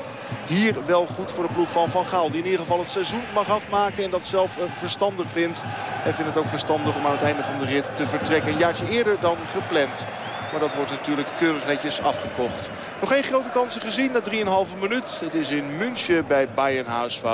hier wel goed voor de ploeg van Van Gaal. Die in ieder geval het seizoen mag afmaken en dat zelf verstandig vindt. Hij vindt het ook verstandig om aan het einde van de rit te vertrekken. Een jaartje eerder dan gepland. Maar dat wordt natuurlijk keurig netjes afgekocht. Nog geen grote kansen gezien na 3,5 minuut. Het is in München bij Bayern HSV 0-0.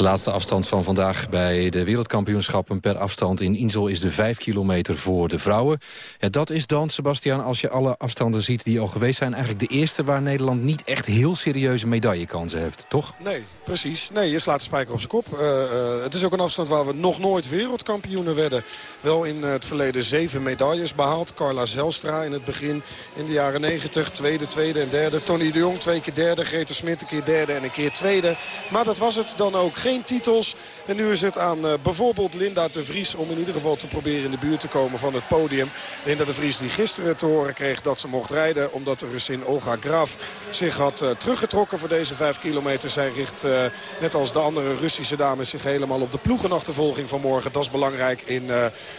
De laatste afstand van vandaag bij de wereldkampioenschappen per afstand in Insel is de 5 kilometer voor de vrouwen. Ja, dat is dan, Sebastian, als je alle afstanden ziet die al geweest zijn... eigenlijk de eerste waar Nederland niet echt heel serieuze medaillekansen heeft, toch? Nee, precies. Nee, je slaat de spijker op zijn kop. Uh, uh, het is ook een afstand waar we nog nooit wereldkampioenen werden. Wel in het verleden zeven medailles behaald. Carla Zelstra in het begin in de jaren 90. Tweede, tweede en derde. Tony de Jong twee keer derde. Greta Smit een keer derde en een keer tweede. Maar dat was het dan ook. Titels. En nu is het aan uh, bijvoorbeeld Linda de Vries om in ieder geval te proberen in de buurt te komen van het podium. Linda de Vries die gisteren te horen kreeg dat ze mocht rijden omdat de Russin Olga Graf zich had uh, teruggetrokken voor deze vijf kilometer. Zij richt uh, net als de andere Russische dames zich helemaal op de ploegenachtervolging van morgen. Dat is belangrijk in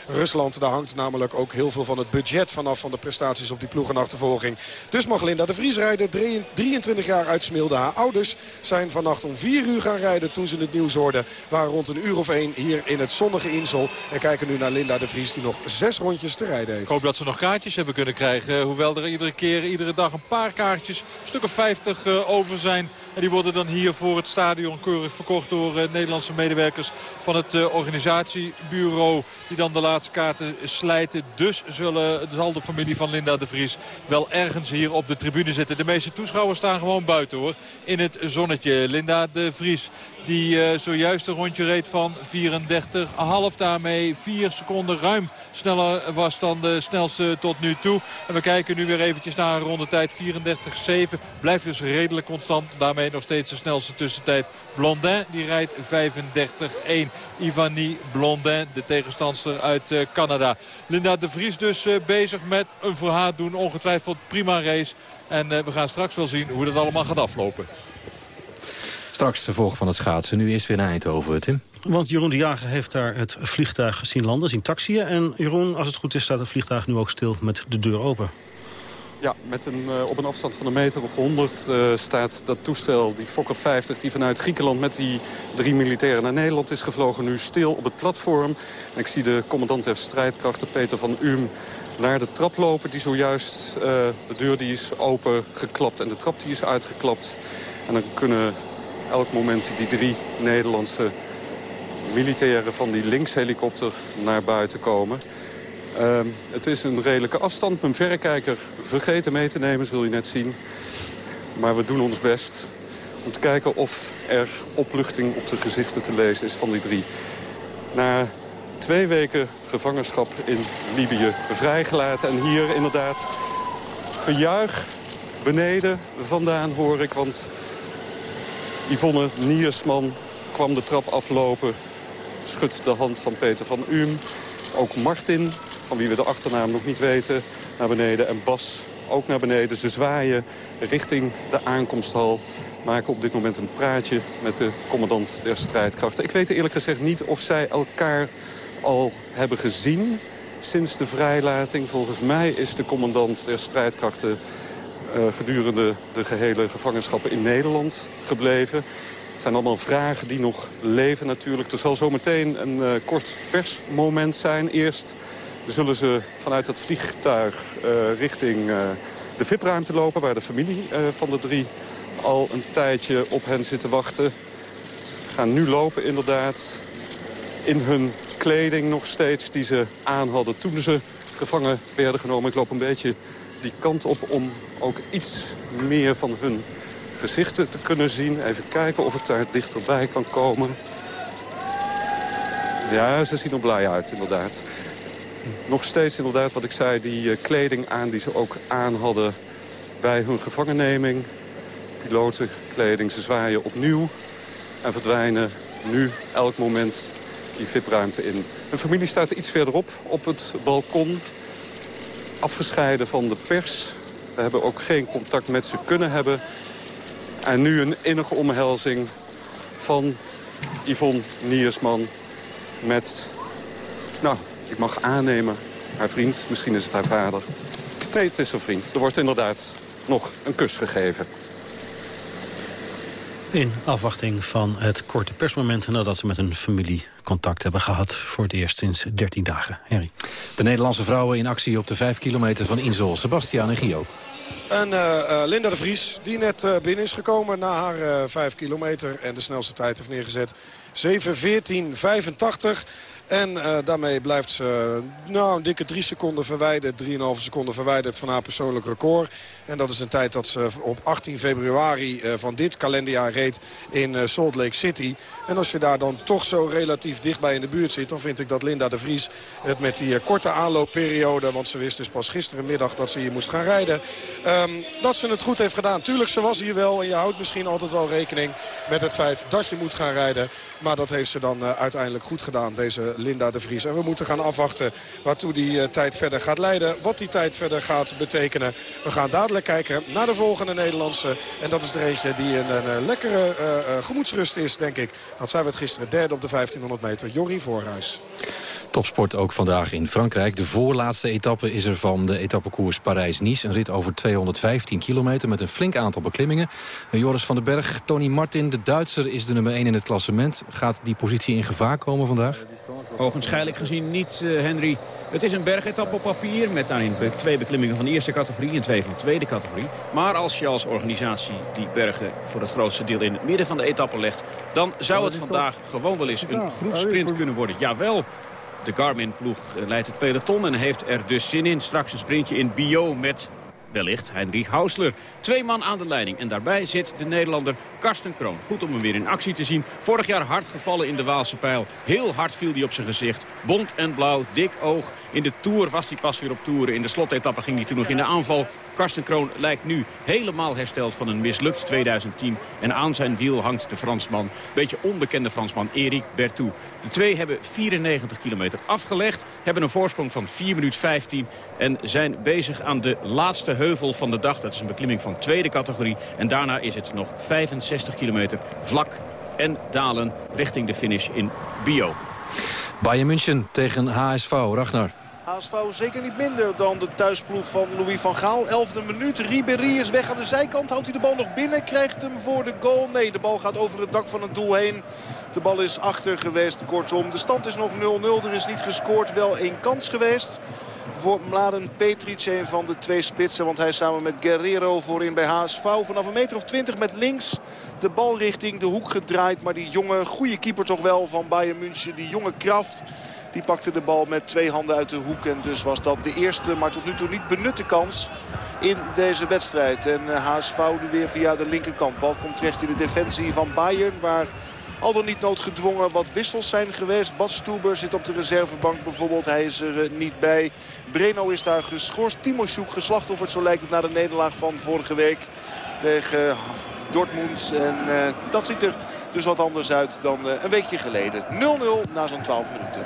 Rusland. Daar hangt namelijk ook heel veel van het budget vanaf van de prestaties op die ploegenachtervolging. Dus mag Linda de Vries rijden. 23 jaar uit. Haar ouders zijn vannacht om 4 uur gaan rijden toen ze het nieuws hoorden. Waren rond een uur of één hier in het zonnige Insel. En kijken nu naar Linda de Vries die nog zes rondjes te rijden heeft. Ik hoop dat ze nog kaartjes hebben kunnen krijgen. Hoewel er iedere keer, iedere dag een paar kaartjes, een stuk of 50 uh, over zijn. En die worden dan hier voor het stadion keurig verkocht door uh, Nederlandse medewerkers van het organisatiebureau. Die dan de laatste kaarten slijten. Dus zullen, zal de familie van Linda de Vries wel ergens hier op de tribune zitten. De meeste toeschouwers staan gewoon buiten hoor. In het zonnetje. Linda de Vries die uh, zojuist een rondje reed van 34,5. Daarmee 4 seconden ruim sneller was dan de snelste tot nu toe. En we kijken nu weer eventjes naar een rondetijd 34,7. Blijft dus redelijk constant. Daarmee nog steeds de snelste tussentijd. Blondin die rijdt 35,1. Ivani Blondin, de tegenstandster uit uh, Canada. Linda de Vries dus uh, bezig met een voor doen. Ongetwijfeld prima race. En we gaan straks wel zien hoe dat allemaal gaat aflopen. Straks de volg van het schaatsen. Nu eerst weer naar Eindhoven, Tim. Want Jeroen de Jager heeft daar het vliegtuig zien landen, zien taxiën. En Jeroen, als het goed is, staat het vliegtuig nu ook stil met de deur open. Ja, met een, uh, op een afstand van een meter of 100 uh, staat dat toestel, die Fokker 50... die vanuit Griekenland met die drie militairen naar Nederland is gevlogen... nu stil op het platform. En ik zie de commandant der strijdkrachten, Peter van Uhm... naar de trap lopen, die zojuist... Uh, de deur die is open geklapt en de trap die is uitgeklapt. En dan kunnen elk moment die drie Nederlandse militairen van die linkshelikopter naar buiten komen. Uh, het is een redelijke afstand. Mijn verrekijker vergeten mee te nemen, zul je net zien. Maar we doen ons best om te kijken of er opluchting op de gezichten te lezen is van die drie. Na twee weken gevangenschap in Libië vrijgelaten. En hier inderdaad gejuich beneden vandaan hoor ik. Want Yvonne Niersman kwam de trap aflopen. Schudt de hand van Peter van Uhm. Ook Martin, van wie we de achternaam nog niet weten, naar beneden. En Bas ook naar beneden. Ze zwaaien richting de aankomsthal. Maken op dit moment een praatje met de commandant der strijdkrachten. Ik weet eerlijk gezegd niet of zij elkaar al hebben gezien sinds de vrijlating. Volgens mij is de commandant der strijdkrachten gedurende de gehele gevangenschappen in Nederland gebleven. Het zijn allemaal vragen die nog leven natuurlijk. Er zal zometeen een uh, kort persmoment zijn. Eerst zullen ze vanuit het vliegtuig uh, richting de VIP-ruimte lopen... waar de familie van de drie al een tijdje op hen zit te wachten. Gaan nu lopen inderdaad in hun kleding nog steeds die ze aan hadden toen ze gevangen werden genomen. Ik loop een beetje die kant op om ook iets meer van hun gezichten te kunnen zien. Even kijken of het daar dichterbij kan komen. Ja, ze zien er blij uit, inderdaad. Nog steeds inderdaad wat ik zei, die eh, kleding aan die ze ook aan hadden bij hun gevangenneming. Pilotenkleding, ze zwaaien opnieuw en verdwijnen nu elk moment die VIP-ruimte in. Een familie staat iets verderop op het balkon, afgescheiden van de pers. We hebben ook geen contact met ze kunnen hebben. En nu een innige omhelzing van Yvonne Niersman met, nou, ik mag aannemen, haar vriend. Misschien is het haar vader. Nee, het is haar vriend. Er wordt inderdaad nog een kus gegeven. In afwachting van het korte persmoment nadat ze met een familie contact hebben gehad voor het eerst sinds 13 dagen. Harry. De Nederlandse vrouwen in actie op de 5 kilometer van Insel. Sebastian en Gio. En uh, Linda de Vries, die net uh, binnen is gekomen na haar uh, 5 kilometer. En de snelste tijd heeft neergezet. 7.14.85. En uh, daarmee blijft ze nou, een dikke drie seconden verwijderd. 3,5 seconden verwijderd van haar persoonlijk record. En dat is een tijd dat ze op 18 februari uh, van dit kalenderjaar reed in Salt Lake City. En als je daar dan toch zo relatief dichtbij in de buurt zit... dan vind ik dat Linda de Vries het met die korte aanloopperiode... want ze wist dus pas gisterenmiddag dat ze hier moest gaan rijden... Um, dat ze het goed heeft gedaan. Tuurlijk, ze was hier wel en je houdt misschien altijd wel rekening... met het feit dat je moet gaan rijden. Maar dat heeft ze dan uiteindelijk goed gedaan, deze Linda de Vries. En we moeten gaan afwachten waartoe die uh, tijd verder gaat leiden. Wat die tijd verder gaat betekenen. We gaan dadelijk kijken naar de volgende Nederlandse. En dat is er eentje die een, een, een lekkere uh, gemoedsrust is, denk ik. Dat zij werd gisteren derde op de 1500 meter. Jorrie Voorhuis. Topsport ook vandaag in Frankrijk. De voorlaatste etappe is er van de etappekoers Parijs-Nice. Een rit over 215 kilometer met een flink aantal beklimmingen. Joris van den Berg, Tony Martin, de Duitser, is de nummer 1 in het klassement. Gaat die positie in gevaar komen vandaag? Ogenschijnlijk gezien niet, uh, Henry. Het is een bergetappe op papier met daarin twee beklimmingen van de eerste categorie en twee van de tweede categorie. Maar als je als organisatie die bergen voor het grootste deel in het midden van de etappe legt... dan zou het vandaag gewoon wel eens een groepsprint kunnen worden. Jawel, de Garmin-ploeg leidt het peloton en heeft er dus zin in. Straks een sprintje in Bio met wellicht Heinrich Hausler. Twee man aan de leiding en daarbij zit de Nederlander Karsten Kroon. Goed om hem weer in actie te zien. Vorig jaar hard gevallen in de Waalse pijl. Heel hard viel hij op zijn gezicht. Bont en blauw, dik oog. In de Tour was hij pas weer op toeren. In de slotetappe ging hij toen nog in de aanval. Karsten Kroon lijkt nu helemaal hersteld van een mislukt 2010. En aan zijn wiel hangt de Fransman. Beetje onbekende Fransman, Eric Bertou. De twee hebben 94 kilometer afgelegd. Hebben een voorsprong van 4 minuten 15. En zijn bezig aan de laatste heuvel van de dag. Dat is een beklimming van tweede categorie. En daarna is het nog 65 kilometer vlak en dalen richting de finish in Bio. Bayern München tegen HSV. Ragnar. HSV zeker niet minder dan de thuisploeg van Louis van Gaal. Elfde minuut. Ribéry is weg aan de zijkant. Houdt hij de bal nog binnen? Krijgt hem voor de goal? Nee, de bal gaat over het dak van het doel heen. De bal is achter geweest. Kortom, de stand is nog 0-0. Er is niet gescoord. Wel één kans geweest voor Mladen Petric, een van de twee spitsen. Want hij samen met Guerrero voorin bij HSV. Vanaf een meter of twintig met links de bal richting de hoek gedraaid. Maar die jonge, goede keeper toch wel van Bayern München. Die jonge Kraft. Die pakte de bal met twee handen uit de hoek. En dus was dat de eerste, maar tot nu toe niet benutte kans in deze wedstrijd. En HSV nu weer via de linkerkant. Bal komt terecht in de defensie van Bayern. Waar al dan niet noodgedwongen wat wissels zijn geweest. Bas Stuber zit op de reservebank bijvoorbeeld. Hij is er niet bij. Breno is daar geschorst. Timo Sjoek geslachtofferd, zo lijkt het na de nederlaag van vorige week tegen Dortmund. En uh, dat ziet er dus wat anders uit dan een weekje geleden. 0-0 na zo'n 12 minuten.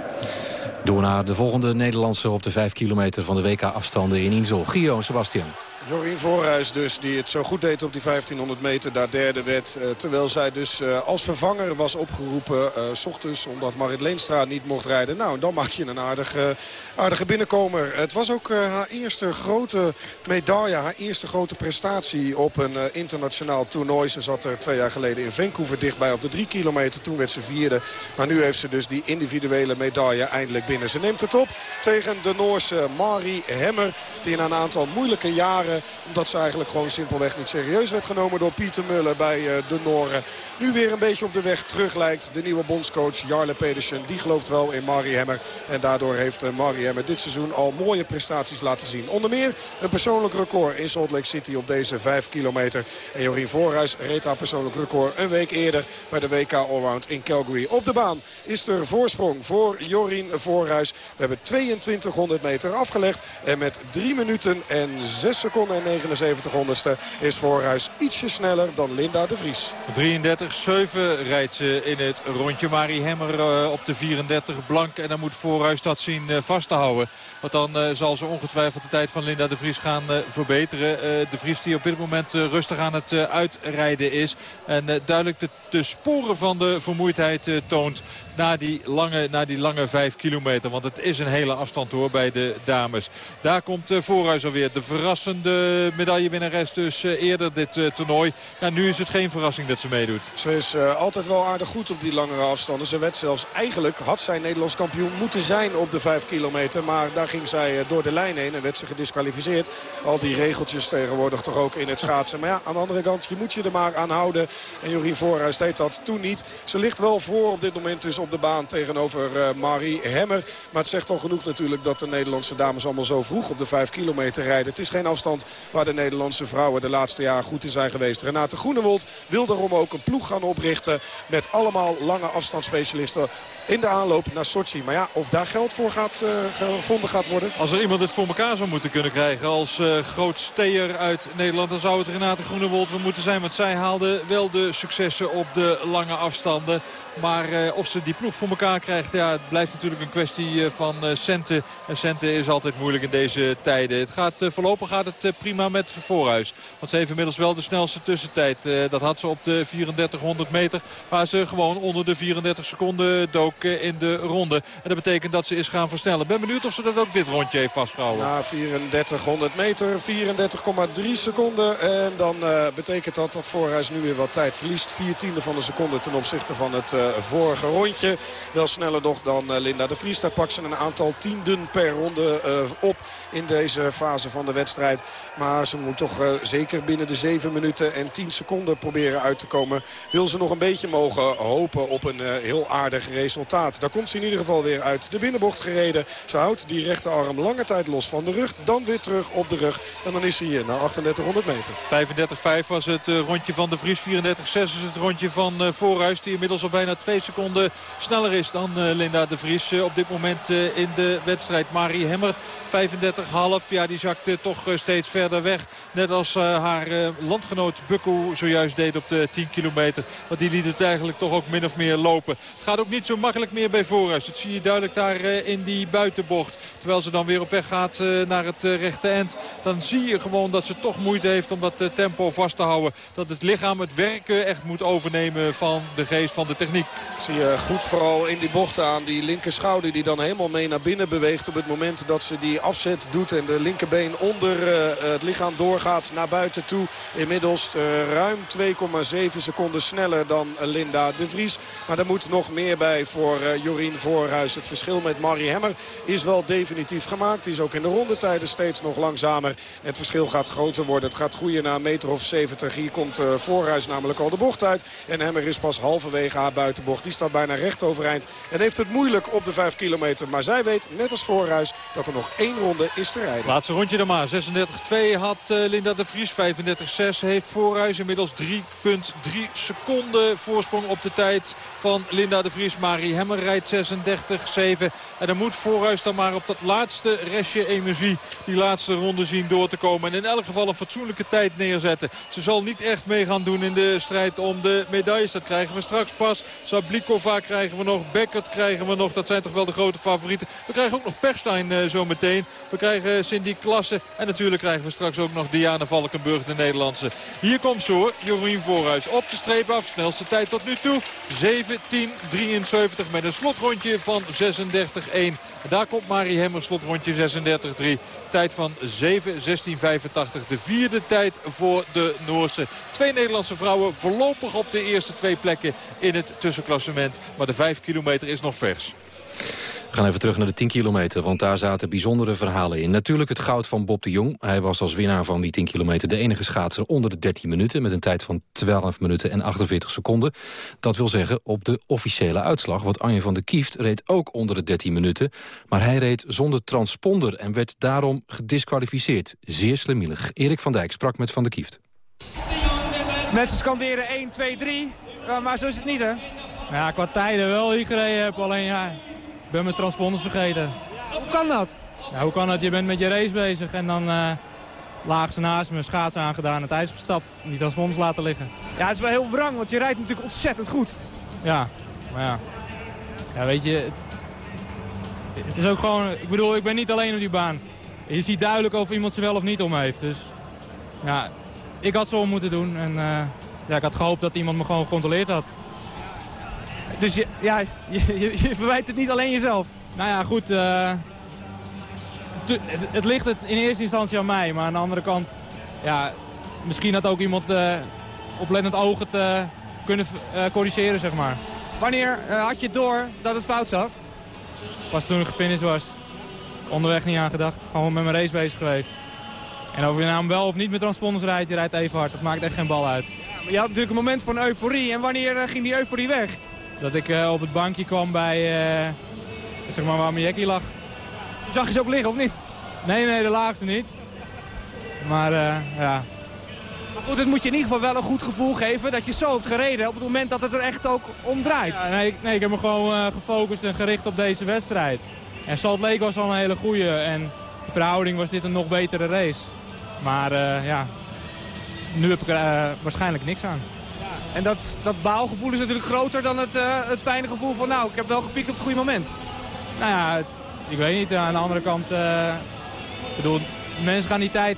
Door naar de volgende Nederlandse op de 5 kilometer van de WK-afstanden in Insel. Gio Sebastian. Jorien Voorhuis dus, die het zo goed deed op die 1500 meter, daar derde werd. Uh, terwijl zij dus uh, als vervanger was opgeroepen, s ochtends, omdat Marit Leenstra niet mocht rijden. Nou, dan maak je een aardige, aardige binnenkomer. Het was ook haar eerste grote medaille, haar eerste grote prestatie op een internationaal toernooi. Ze zat er twee jaar geleden in Vancouver dichtbij op de drie kilometer. Toen werd ze vierde. Maar nu heeft ze dus die individuele medaille eindelijk binnen. Ze neemt het op tegen de Noorse Mari Hemmer, die na een aantal moeilijke jaren. Omdat ze eigenlijk gewoon simpelweg niet serieus werd genomen door Pieter Muller bij eh, de Noren. Nu weer een beetje op de weg terug lijkt de nieuwe bondscoach Jarle Pedersen. Die gelooft wel in Marie Hemmer. En daardoor heeft eh, Marie Hemmer dit seizoen al mooie prestaties laten zien. Onder meer een persoonlijk record in Salt Lake City op deze 5 kilometer. En Jorien Voorhuis reed haar persoonlijk record een week eerder bij de WK Allround in Calgary. Op de baan is er voorsprong voor Jorien Voorhuis. We hebben 2200 meter afgelegd. En met 3 minuten en 6 seconden en 79 honderdste is Voorhuis ietsje sneller dan Linda de Vries. 33-7 rijdt ze in het rondje. Marie Hemmer uh, op de 34 blank. En dan moet Voorhuis dat zien uh, vast te houden. Want dan uh, zal ze ongetwijfeld de tijd van Linda de Vries gaan verbeteren. de Vries die op dit moment rustig aan het uitrijden is. En duidelijk de, de, sporen van de vermoeidheid toont na die, lange, na die lange vijf kilometer. Want het is een hele afstand hoor bij de dames. Daar komt uh, Voorhuis alweer. De verrassende medaillewinnares dus uh, eerder dit uh, toernooi. Ja, nu is het geen verrassing dat ze meedoet. Ze is altijd wel aardig goed op die langere afstanden. Ze werd zelfs eigenlijk, had zij Nederlands kampioen moeten zijn op de vijf kilometer. Maar daar ging zij door de lijn heen en werd ze gedisqualificeerd. Al die regeltjes tegenwoordig toch ook in het schaatsen. Maar ja, aan de andere kant, je moet je er maar aan houden. En Jorien Voorhuis deed dat toen niet. Ze ligt wel voor op dit moment dus op de baan tegenover uh, Marie Hemmer. Maar het zegt al genoeg natuurlijk dat de Nederlandse dames allemaal zo vroeg op de 5 kilometer rijden. Het is geen afstand waar de Nederlandse vrouwen de laatste jaren goed in zijn geweest. Renate Groenewold wil daarom ook een ploeg gaan oprichten met allemaal lange afstandsspecialisten in de aanloop naar Sochi. Maar ja, of daar geld voor gaat, uh, gevonden gaat worden. Als er iemand het voor elkaar zou moeten kunnen krijgen als uh, groot steer uit Nederland... dan zou het Renate Groenewold moeten zijn. Want zij haalde wel de successen op de lange afstanden. Maar uh, of ze die ploeg voor elkaar krijgt, ja, het blijft natuurlijk een kwestie van centen. En centen is altijd moeilijk in deze tijden. Het gaat, voorlopig gaat het prima met Voorhuis. Want ze heeft inmiddels wel de snelste tussentijd. dat had ze op de 3400 meter. Waar ze gewoon onder de 34 seconden dook in de ronde. En dat betekent dat ze is gaan versnellen. Ben benieuwd of ze dat ook dit rondje heeft vastgehouden. Na 3400 meter, 34,3 seconden. En dan uh, betekent dat dat Voorhuis nu weer wat tijd verliest. 4 tiende van de seconde ten opzichte van het uh, vorige rondje. Wel sneller nog dan uh, Linda de Vries. Daar pakt ze een aantal tienden per ronde op in deze fase van de wedstrijd. Maar ze moet toch zeker binnen de 7 minuten en 10 seconden proberen uit te komen. Wil ze nog een beetje mogen hopen op een heel aardig resultaat. Daar komt ze in ieder geval weer uit de binnenbocht gereden. Ze houdt die rechterarm lange tijd los van de rug. Dan weer terug op de rug. En dan is ze hier naar 3800 meter. 35-5 was het uh, rondje van de Vries. 34-6 is het rondje van Voorhuis. Die inmiddels al bijna twee seconden sneller is dan Linda de Vries. op dit moment in de wedstrijd. Marie Hemmer 35,5. Ja, die zakte toch steeds verder weg. Net als haar landgenoot Bukko zojuist deed op de 10 kilometer. Want die liet het eigenlijk toch ook min of meer lopen. Het gaat ook niet zo makkelijk meer bij Voorhuis. Dat zie je duidelijk daar eh, in die buitenbocht. Terwijl ze dan weer op weg gaat eh, naar het eh, rechte eind. Dan zie je gewoon dat ze toch moeite heeft om dat tempo vast te houden. Dat het lichaam het werken echt moet overnemen van de geest van de techniek. Zie je goed vooral in die bocht aan. Die linker schouder die dan helemaal mee naar binnen beweegt. Op het moment dat ze die afzet doet. En de linkerbeen onder het lichaam doorgaat naar buiten toe. Inmiddels ruim 2,7 seconden sneller dan Linda de Vries. Maar er moet nog meer bij voor Jorien Voorhuis. Het verschil met Marie Hemmer is wel definitief gemaakt. Die is ook in de rondetijden steeds nog langzamer. Het verschil gaat groter worden. Het gaat groeien naar meter of 70. Hier komt Voorhuis namelijk al de bocht uit. En Hemmer is pas halverwege haar buitenbocht. Die staat bijna recht overeind. En heeft het moeilijk op de 5 kilometer. Maar zij weet, net als Voorhuis, dat er nog één ronde is rijden. Laatste rondje dan maar. 36-2 had uh, Linda de Vries. 35-6 heeft Voorhuis inmiddels 3,3 seconden voorsprong op de tijd van Linda de Vries. Marie Hemmer rijdt 36-7. En dan moet Voorhuis dan maar op dat laatste restje energie die laatste ronde zien door te komen. En in elk geval een fatsoenlijke tijd neerzetten. Ze zal niet echt mee gaan doen in de strijd om de medailles. Dat krijgen we straks pas. Sablikova krijgen we nog. Beckert krijgen we nog. Dat zijn toch wel de grote favorieten. We krijgen ook nog Perstijn uh, zo meteen. We krijgen Cindy Klasse. En natuurlijk krijgen we straks ook nog Diana Valkenburg, de Nederlandse. Hier komt ze hoor. Jorien Voorhuis op de streep af. Snelste tijd tot nu toe. 17.73 met een slotrondje van 36-1. En daar komt Marie Hemmer, slotrondje 36-3. Tijd van 7-16-85. De vierde tijd voor de Noorse. Twee Nederlandse vrouwen voorlopig op de eerste twee plekken in het tussenklassement. Maar de 5 kilometer is nog vers. We gaan even terug naar de 10 kilometer, want daar zaten bijzondere verhalen in. Natuurlijk het goud van Bob de Jong. Hij was als winnaar van die 10 kilometer de enige schaatser onder de 13 minuten... met een tijd van 12 minuten en 48 seconden. Dat wil zeggen op de officiële uitslag, want Anje van der Kieft reed ook onder de 13 minuten. Maar hij reed zonder transponder en werd daarom gedisqualificeerd. Zeer slemielig. Erik van Dijk sprak met Van der Kieft. Mensen scanderen 1, 2, 3, maar zo is het niet hè? Ja, qua tijden wel ik gereden heb, alleen ja, ben mijn transponders vergeten. Hoe kan dat? Ja, hoe kan dat? Je bent met je race bezig en dan uh, laag ze naast me, schaatsen aangedaan, het ijs gestapt en die transponders laten liggen. Ja, het is wel heel wrang, want je rijdt natuurlijk ontzettend goed. Ja, maar ja, ja weet je, het, is ook gewoon, ik bedoel, ik ben niet alleen op die baan. Je ziet duidelijk of iemand ze wel of niet om heeft, dus ja, ik had zo moeten doen en uh, ja, ik had gehoopt dat iemand me gewoon gecontroleerd had. Dus je, ja, je, je, je, verwijt het niet alleen jezelf. Nou ja, goed. Uh, het, het, ligt in eerste instantie aan mij. Maar aan de andere kant, ja, misschien had ook iemand uh, oplettend oog het uh, kunnen corrigeren, zeg maar. Wanneer had je door dat het fout zat? Pas toen ik gefinished was. Onderweg niet aan gedacht. Gewoon met mijn race bezig geweest. En of je nou wel of niet met transponders rijdt, je rijdt even hard. Dat maakt echt geen bal uit. Ja, je had natuurlijk een moment van euforie. En wanneer ging die euforie weg? Dat ik uh, op het bankje kwam bij, uh, zeg maar waar mijn jackie lag. Zag je ze ook liggen of niet? Nee, nee, de laagste niet. Maar uh, ja. Maar goed, het moet je in ieder geval wel een goed gevoel geven dat je zo hebt gereden op het moment dat het er echt ook om draait. Ja, nee, nee, ik heb me gewoon gefocust en gericht op deze wedstrijd. En Salt Lake was al een hele goede en de verhouding was dit een nog betere race. Maar ja, nu heb ik er waarschijnlijk niks aan. En dat, dat baalgevoel is natuurlijk groter dan het, uh, het fijne gevoel van... nou, ik heb wel gepiekt op het goede moment. Nou ja, ik weet niet. Aan de andere kant... Uh, ik bedoel, mensen gaan die tijd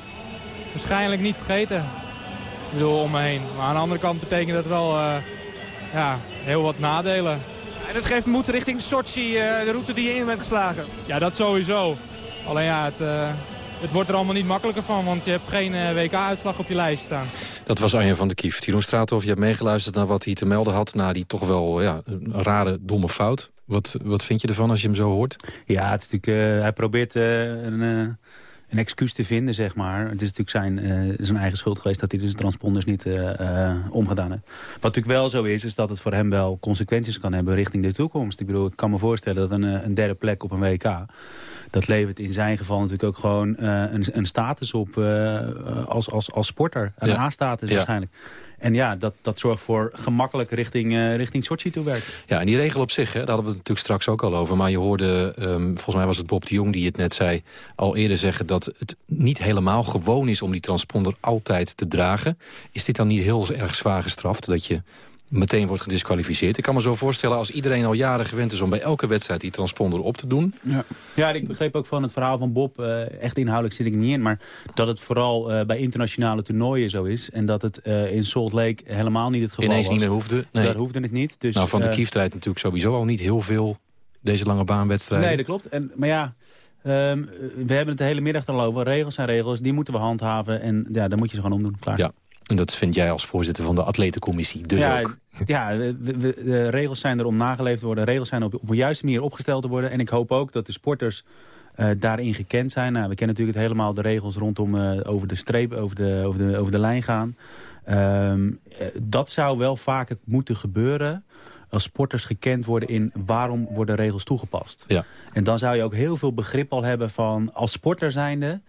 waarschijnlijk niet vergeten. Ik bedoel, om me heen. Maar aan de andere kant betekent dat wel uh, ja, heel wat nadelen. En dat geeft moed richting Sochi, de route die je in bent geslagen. Ja, dat sowieso. Alleen ja, het, het wordt er allemaal niet makkelijker van, want je hebt geen WK-uitslag op je lijst staan. Dat was Anja van der Kieft. Jeroen Straathoff, je hebt meegeluisterd naar wat hij te melden had... na die toch wel ja, een rare, domme fout. Wat, wat vind je ervan als je hem zo hoort? Ja, het is natuurlijk, uh, hij probeert uh, een, uh, een excuus te vinden, zeg maar. Het is natuurlijk zijn, zijn eigen schuld geweest... dat hij dus de transponders niet omgedaan heeft. Wat natuurlijk wel zo is, is dat het voor hem wel consequenties kan hebben... richting de toekomst. Ik bedoel, ik kan me voorstellen dat een, een derde plek op een WK dat levert in zijn geval natuurlijk ook gewoon uh, een, een, status op uh, als, als, als sporter. Een ja. A-status ja. waarschijnlijk. En ja, dat, dat zorgt voor gemakkelijk richting, uh, richting Sochi toe werken. Ja, en die regel op zich, hè, daar hadden we het natuurlijk straks ook al over. Maar je hoorde, um, volgens mij was het Bob de Jong die het net zei... al eerder zeggen dat het niet helemaal gewoon is om die transponder altijd te dragen. Is dit dan niet heel erg zwaar gestraft? Dat je meteen wordt gedisqualificeerd. Ik kan me zo voorstellen als iedereen al jaren gewend is... om bij elke wedstrijd die transponder op te doen. Ja, ja ik begreep ook van het verhaal van Bob... Uh, echt inhoudelijk zit ik niet in... maar dat het vooral uh, bij internationale toernooien zo is... en dat het uh, in Salt Lake helemaal niet het geval Ineens was. niet meer hoefde? Nee. Dat hoefde het niet. Dus, nou, van de Kieft rijdt natuurlijk sowieso al niet heel veel... deze lange baanwedstrijden. Nee, dat klopt. En, maar ja... Um, we hebben het de hele middag al over. Regels zijn regels, die moeten we handhaven. En ja, daar moet je ze gewoon omdoen. Klaar. Ja, en dat vind jij als voorzitter van de atletencommissie dus ja, ook. Ja, we, we, de regels zijn er om nageleefd te worden. De regels zijn op, op een juiste manier opgesteld te worden. En ik hoop ook dat de sporters uh, daarin gekend zijn. Nou, we kennen natuurlijk het helemaal de regels rondom uh, over de streep, over de, over de, over de lijn gaan. Um, uh, dat zou wel vaker moeten gebeuren als sporters gekend worden in waarom worden regels toegepast. Ja. En dan zou je ook heel veel begrip al hebben van als sporter zijnde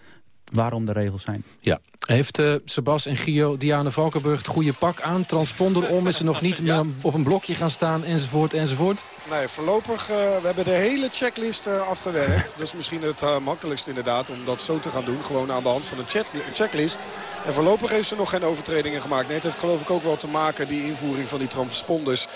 waarom de regels zijn. Ja. Heeft uh, Sebas en Gio Diane Valkenburg het goede pak aan? Transponder om, is ze nog niet ja. op een blokje gaan staan, enzovoort, enzovoort? Nee, voorlopig, uh, we hebben de hele checklist uh, afgewerkt. dat is misschien het uh, makkelijkst inderdaad om dat zo te gaan doen. Gewoon aan de hand van een checklist. En voorlopig heeft ze nog geen overtredingen gemaakt. Nee, het heeft geloof ik ook wel te maken, die invoering van die transponders...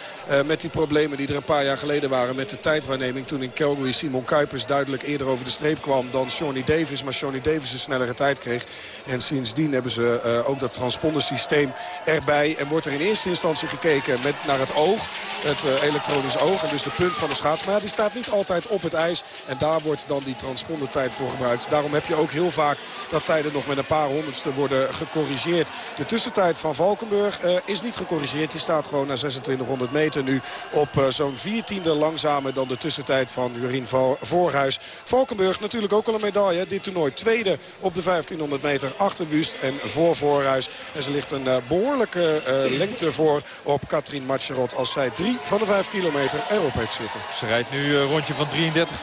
met die problemen die er een paar jaar geleden waren met de tijdwaarneming. Toen in Calgary Simon Kuipers duidelijk eerder over de streep kwam dan Shawnee Davis. Maar Shawnee Davis een tijd kreeg. En sindsdien hebben ze eh, ook dat transpondersysteem erbij. En wordt er in eerste instantie gekeken met, naar het oog. Het uh, elektronisch oog. En dus de punt van de schaats. Maar die staat niet altijd op het ijs. En daar wordt dan die transpondertijd voor gebruikt. Daarom heb je ook heel vaak dat tijden nog met een paar honderdste worden gecorrigeerd. De tussentijd van Valkenburg uh, is niet gecorrigeerd. Die staat gewoon na 2600 meter nu op zo'n viertiende langzamer dan de tussentijd van Jurien Voorhuis. Valkenburg natuurlijk ook al een medaille. Dit toernooi tweede op de 1500 meter achter Wust en voor Voorhuis. En ze ligt een uh, behoorlijke uh, lengte voor op Katrien Matcherot als zij drie van de vijf kilometer erop heeft zitten. Ze rijdt nu een rondje van 33-2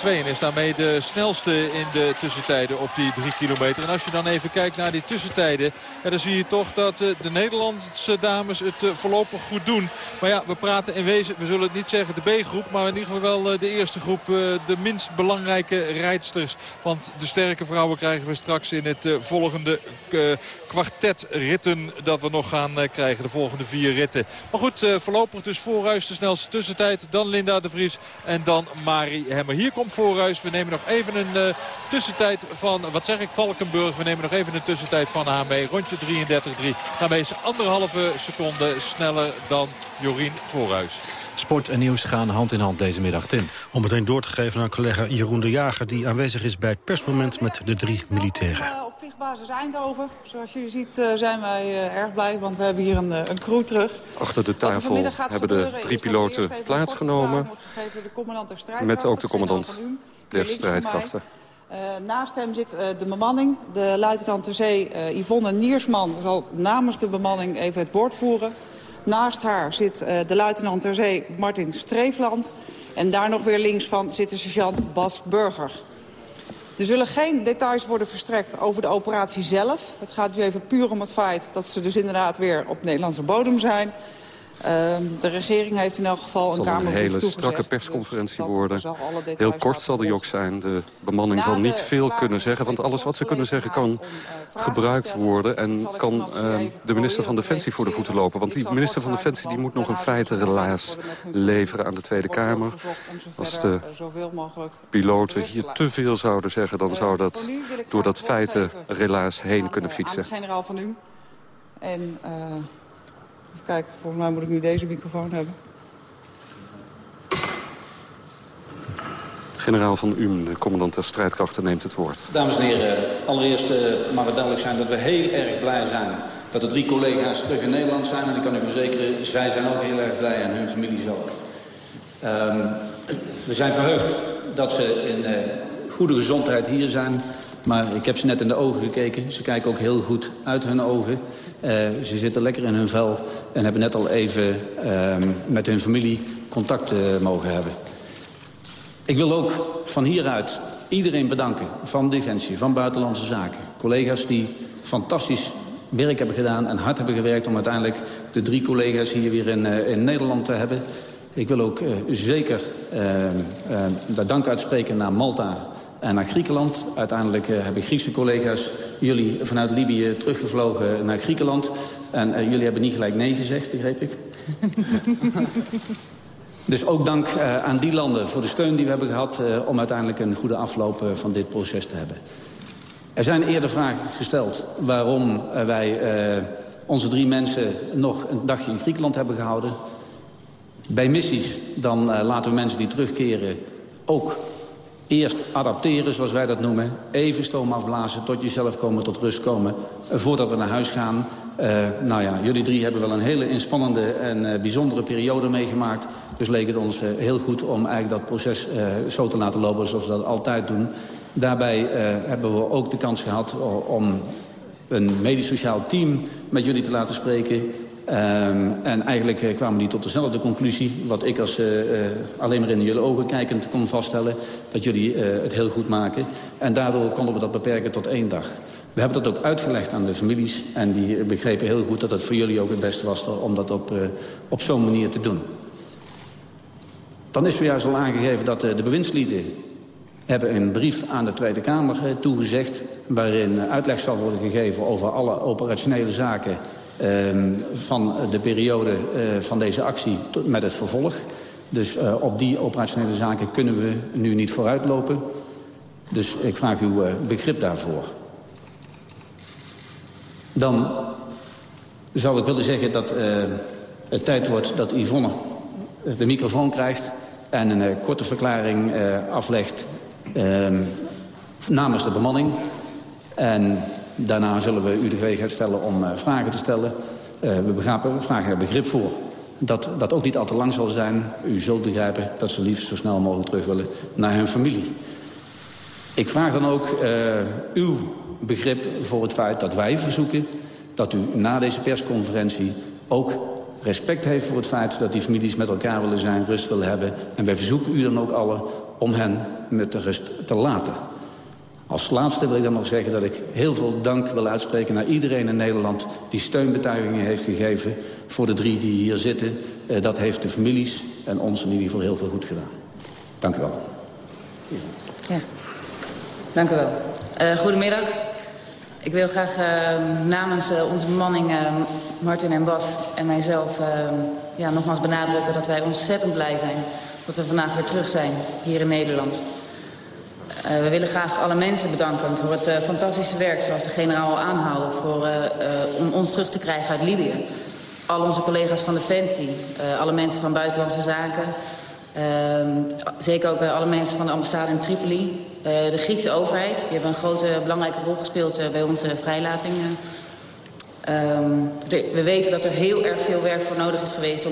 en is daarmee de snelste in de tussentijden op die drie kilometer. En als je dan even kijkt naar die tussentijden, dan zie je toch dat de Nederlandse dames het voorlopig goed doen. Maar ja, we praten in wezen, we zullen het niet zeggen de B-groep, maar in ieder geval wel de eerste groep, de minst belangrijke rijdsters. Want de sterke vrouwen krijgen we straks in het volgende kwartet ritten dat we nog gaan krijgen. De volgende vier ritten. Maar goed, voorlopig dus Voorhuis de snelste tussentijd. Dan Linda de Vries en dan Mari Hemmer. Hier komt Voorhuis. We nemen nog even een tussentijd van, wat zeg ik, Valkenburg. We nemen nog even een tussentijd van haar mee. Rondje 33-3. Daarmee is anderhalve seconde sneller dan Jorien Voorhuis. Sport en nieuws gaan hand in hand deze middag, Tim. Om meteen door te geven aan collega Jeroen de Jager... die aanwezig is bij het persmoment met de drie militairen. Op vliegbasis Eindhoven. Zoals jullie ziet uh, zijn wij uh, erg blij, want we hebben hier een, een crew terug. Achter de tafel hebben de drie piloten plaatsgenomen. Met ook de commandant der strijdkrachten. Uh, naast hem zit uh, de bemanning. De luitenant ter zee uh, Yvonne Niersman zal namens de bemanning even het woord voeren. Naast haar zit uh, de luitenant ter zee Martin Streefland. En daar nog weer links van zit de sergeant Bas Burger. Er zullen geen details worden verstrekt over de operatie zelf. Het gaat nu even puur om het feit dat ze dus inderdaad weer op Nederlandse bodem zijn. Uh, de regering heeft in elk geval een kamer een hele strakke persconferentie dus worden. Heel kort zal die ook zijn. De bemanning zal niet veel kunnen zeggen. Want alles wat ze kunnen zeggen kan gebruikt worden. En kan uh, de minister van Defensie voor de voeten lopen. Want die minister van Defensie die moet nog een feitenrelaas leveren aan de Tweede Kamer. Als de piloten hier te veel zouden zeggen... dan zou dat door dat feitenrelaas heen kunnen fietsen. generaal van u. En... Even kijken, volgens mij moet ik nu deze microfoon hebben. Generaal van UM, de commandant der strijdkrachten, neemt het woord. Dames en heren, allereerst uh, mag het duidelijk zijn dat we heel erg blij zijn... dat de drie collega's terug in Nederland zijn. En ik kan u verzekeren, zij zijn ook heel erg blij en hun families ook. Um, we zijn verheugd dat ze in uh, goede gezondheid hier zijn... Maar ik heb ze net in de ogen gekeken. Ze kijken ook heel goed uit hun ogen. Uh, ze zitten lekker in hun vel en hebben net al even uh, met hun familie contact uh, mogen hebben. Ik wil ook van hieruit iedereen bedanken van Defensie, van Buitenlandse Zaken. Collega's die fantastisch werk hebben gedaan en hard hebben gewerkt... om uiteindelijk de drie collega's hier weer in, in Nederland te hebben. Ik wil ook zeker dank uitspreken naar Malta en naar Griekenland. Uiteindelijk uh, hebben Griekse collega's jullie vanuit Libië teruggevlogen naar Griekenland. En uh, jullie hebben niet gelijk nee gezegd, begreep ik. dus ook dank uh, aan die landen voor de steun die we hebben gehad... om uiteindelijk een goede afloop van dit proces te hebben. Er zijn eerder vragen gesteld waarom wij onze drie mensen nog een dagje in Griekenland hebben gehouden. Bij missies dan laten we mensen die terugkeren ook Eerst adapteren, zoals wij dat noemen. Even stoom afblazen, tot jezelf komen, tot rust komen. voordat we naar huis gaan. Uh, nou ja, jullie drie hebben wel een hele inspannende en uh, bijzondere periode meegemaakt. Dus leek het ons uh, heel goed om eigenlijk dat proces zo te laten lopen zoals we dat altijd doen. Daarbij hebben we ook de kans gehad om een medisch-sociaal team met jullie te laten spreken. Um, en eigenlijk uh, kwamen die tot dezelfde conclusie... wat ik als uh, uh, alleen maar in jullie ogen kijkend kon vaststellen... dat jullie het heel goed maken. En daardoor konden we dat beperken tot één dag. We hebben dat ook uitgelegd aan de families... en die begrepen heel goed dat het voor jullie ook het beste was... om dat op, op zo'n manier te doen. Dan is zojuist al aangegeven dat de bewindslieden hebben een brief aan de Tweede Kamer toegezegd... waarin uitleg zal worden gegeven over alle operationele zaken van de periode uh, van deze actie met het vervolg. Dus uh, op die operationele zaken kunnen we nu niet vooruitlopen. Dus ik vraag uw begrip daarvoor. Dan zou ik willen zeggen dat het tijd wordt dat Yvonne de microfoon krijgt... en een korte verklaring aflegt namens de bemanning. En daarna zullen we u de gelegenheid stellen om vragen te stellen. we begrijpen, vragen er begrip voor dat dat ook niet al te lang zal zijn. U zult begrijpen dat ze liefst zo snel mogelijk terug willen naar hun familie. Ik vraag dan ook uh, uw begrip voor het feit dat wij verzoeken... dat u na deze persconferentie ook respect heeft voor het feit... dat die families met elkaar willen zijn, rust willen hebben. En wij verzoeken u dan ook allen om hen met de rust te laten. Als laatste wil ik dan nog zeggen dat ik heel veel dank wil uitspreken... naar iedereen in Nederland die steunbetuigingen heeft gegeven... voor de drie die hier zitten. Uh, dat heeft de families en ons in ieder geval heel veel goed gedaan. Dank u wel. Ja. Dank u wel. Uh, goedemiddag. Ik wil graag uh, namens uh, onze bemanning, Martin en Bas en mijzelf... ja, nogmaals benadrukken dat wij ontzettend blij zijn... dat we vandaag weer terug zijn hier in Nederland. Uh, we willen graag alle mensen bedanken voor het uh, fantastische werk... zoals de generaal al aanhaalde, voor, uh, om ons terug te krijgen uit Libië. Al onze collega's van Defensie, alle mensen van Buitenlandse Zaken... zeker ook alle mensen van de ambassade in Tripoli. de Griekse overheid, die hebben een grote, belangrijke rol gespeeld bij onze vrijlating. we weten dat er heel erg veel werk voor nodig is geweest... om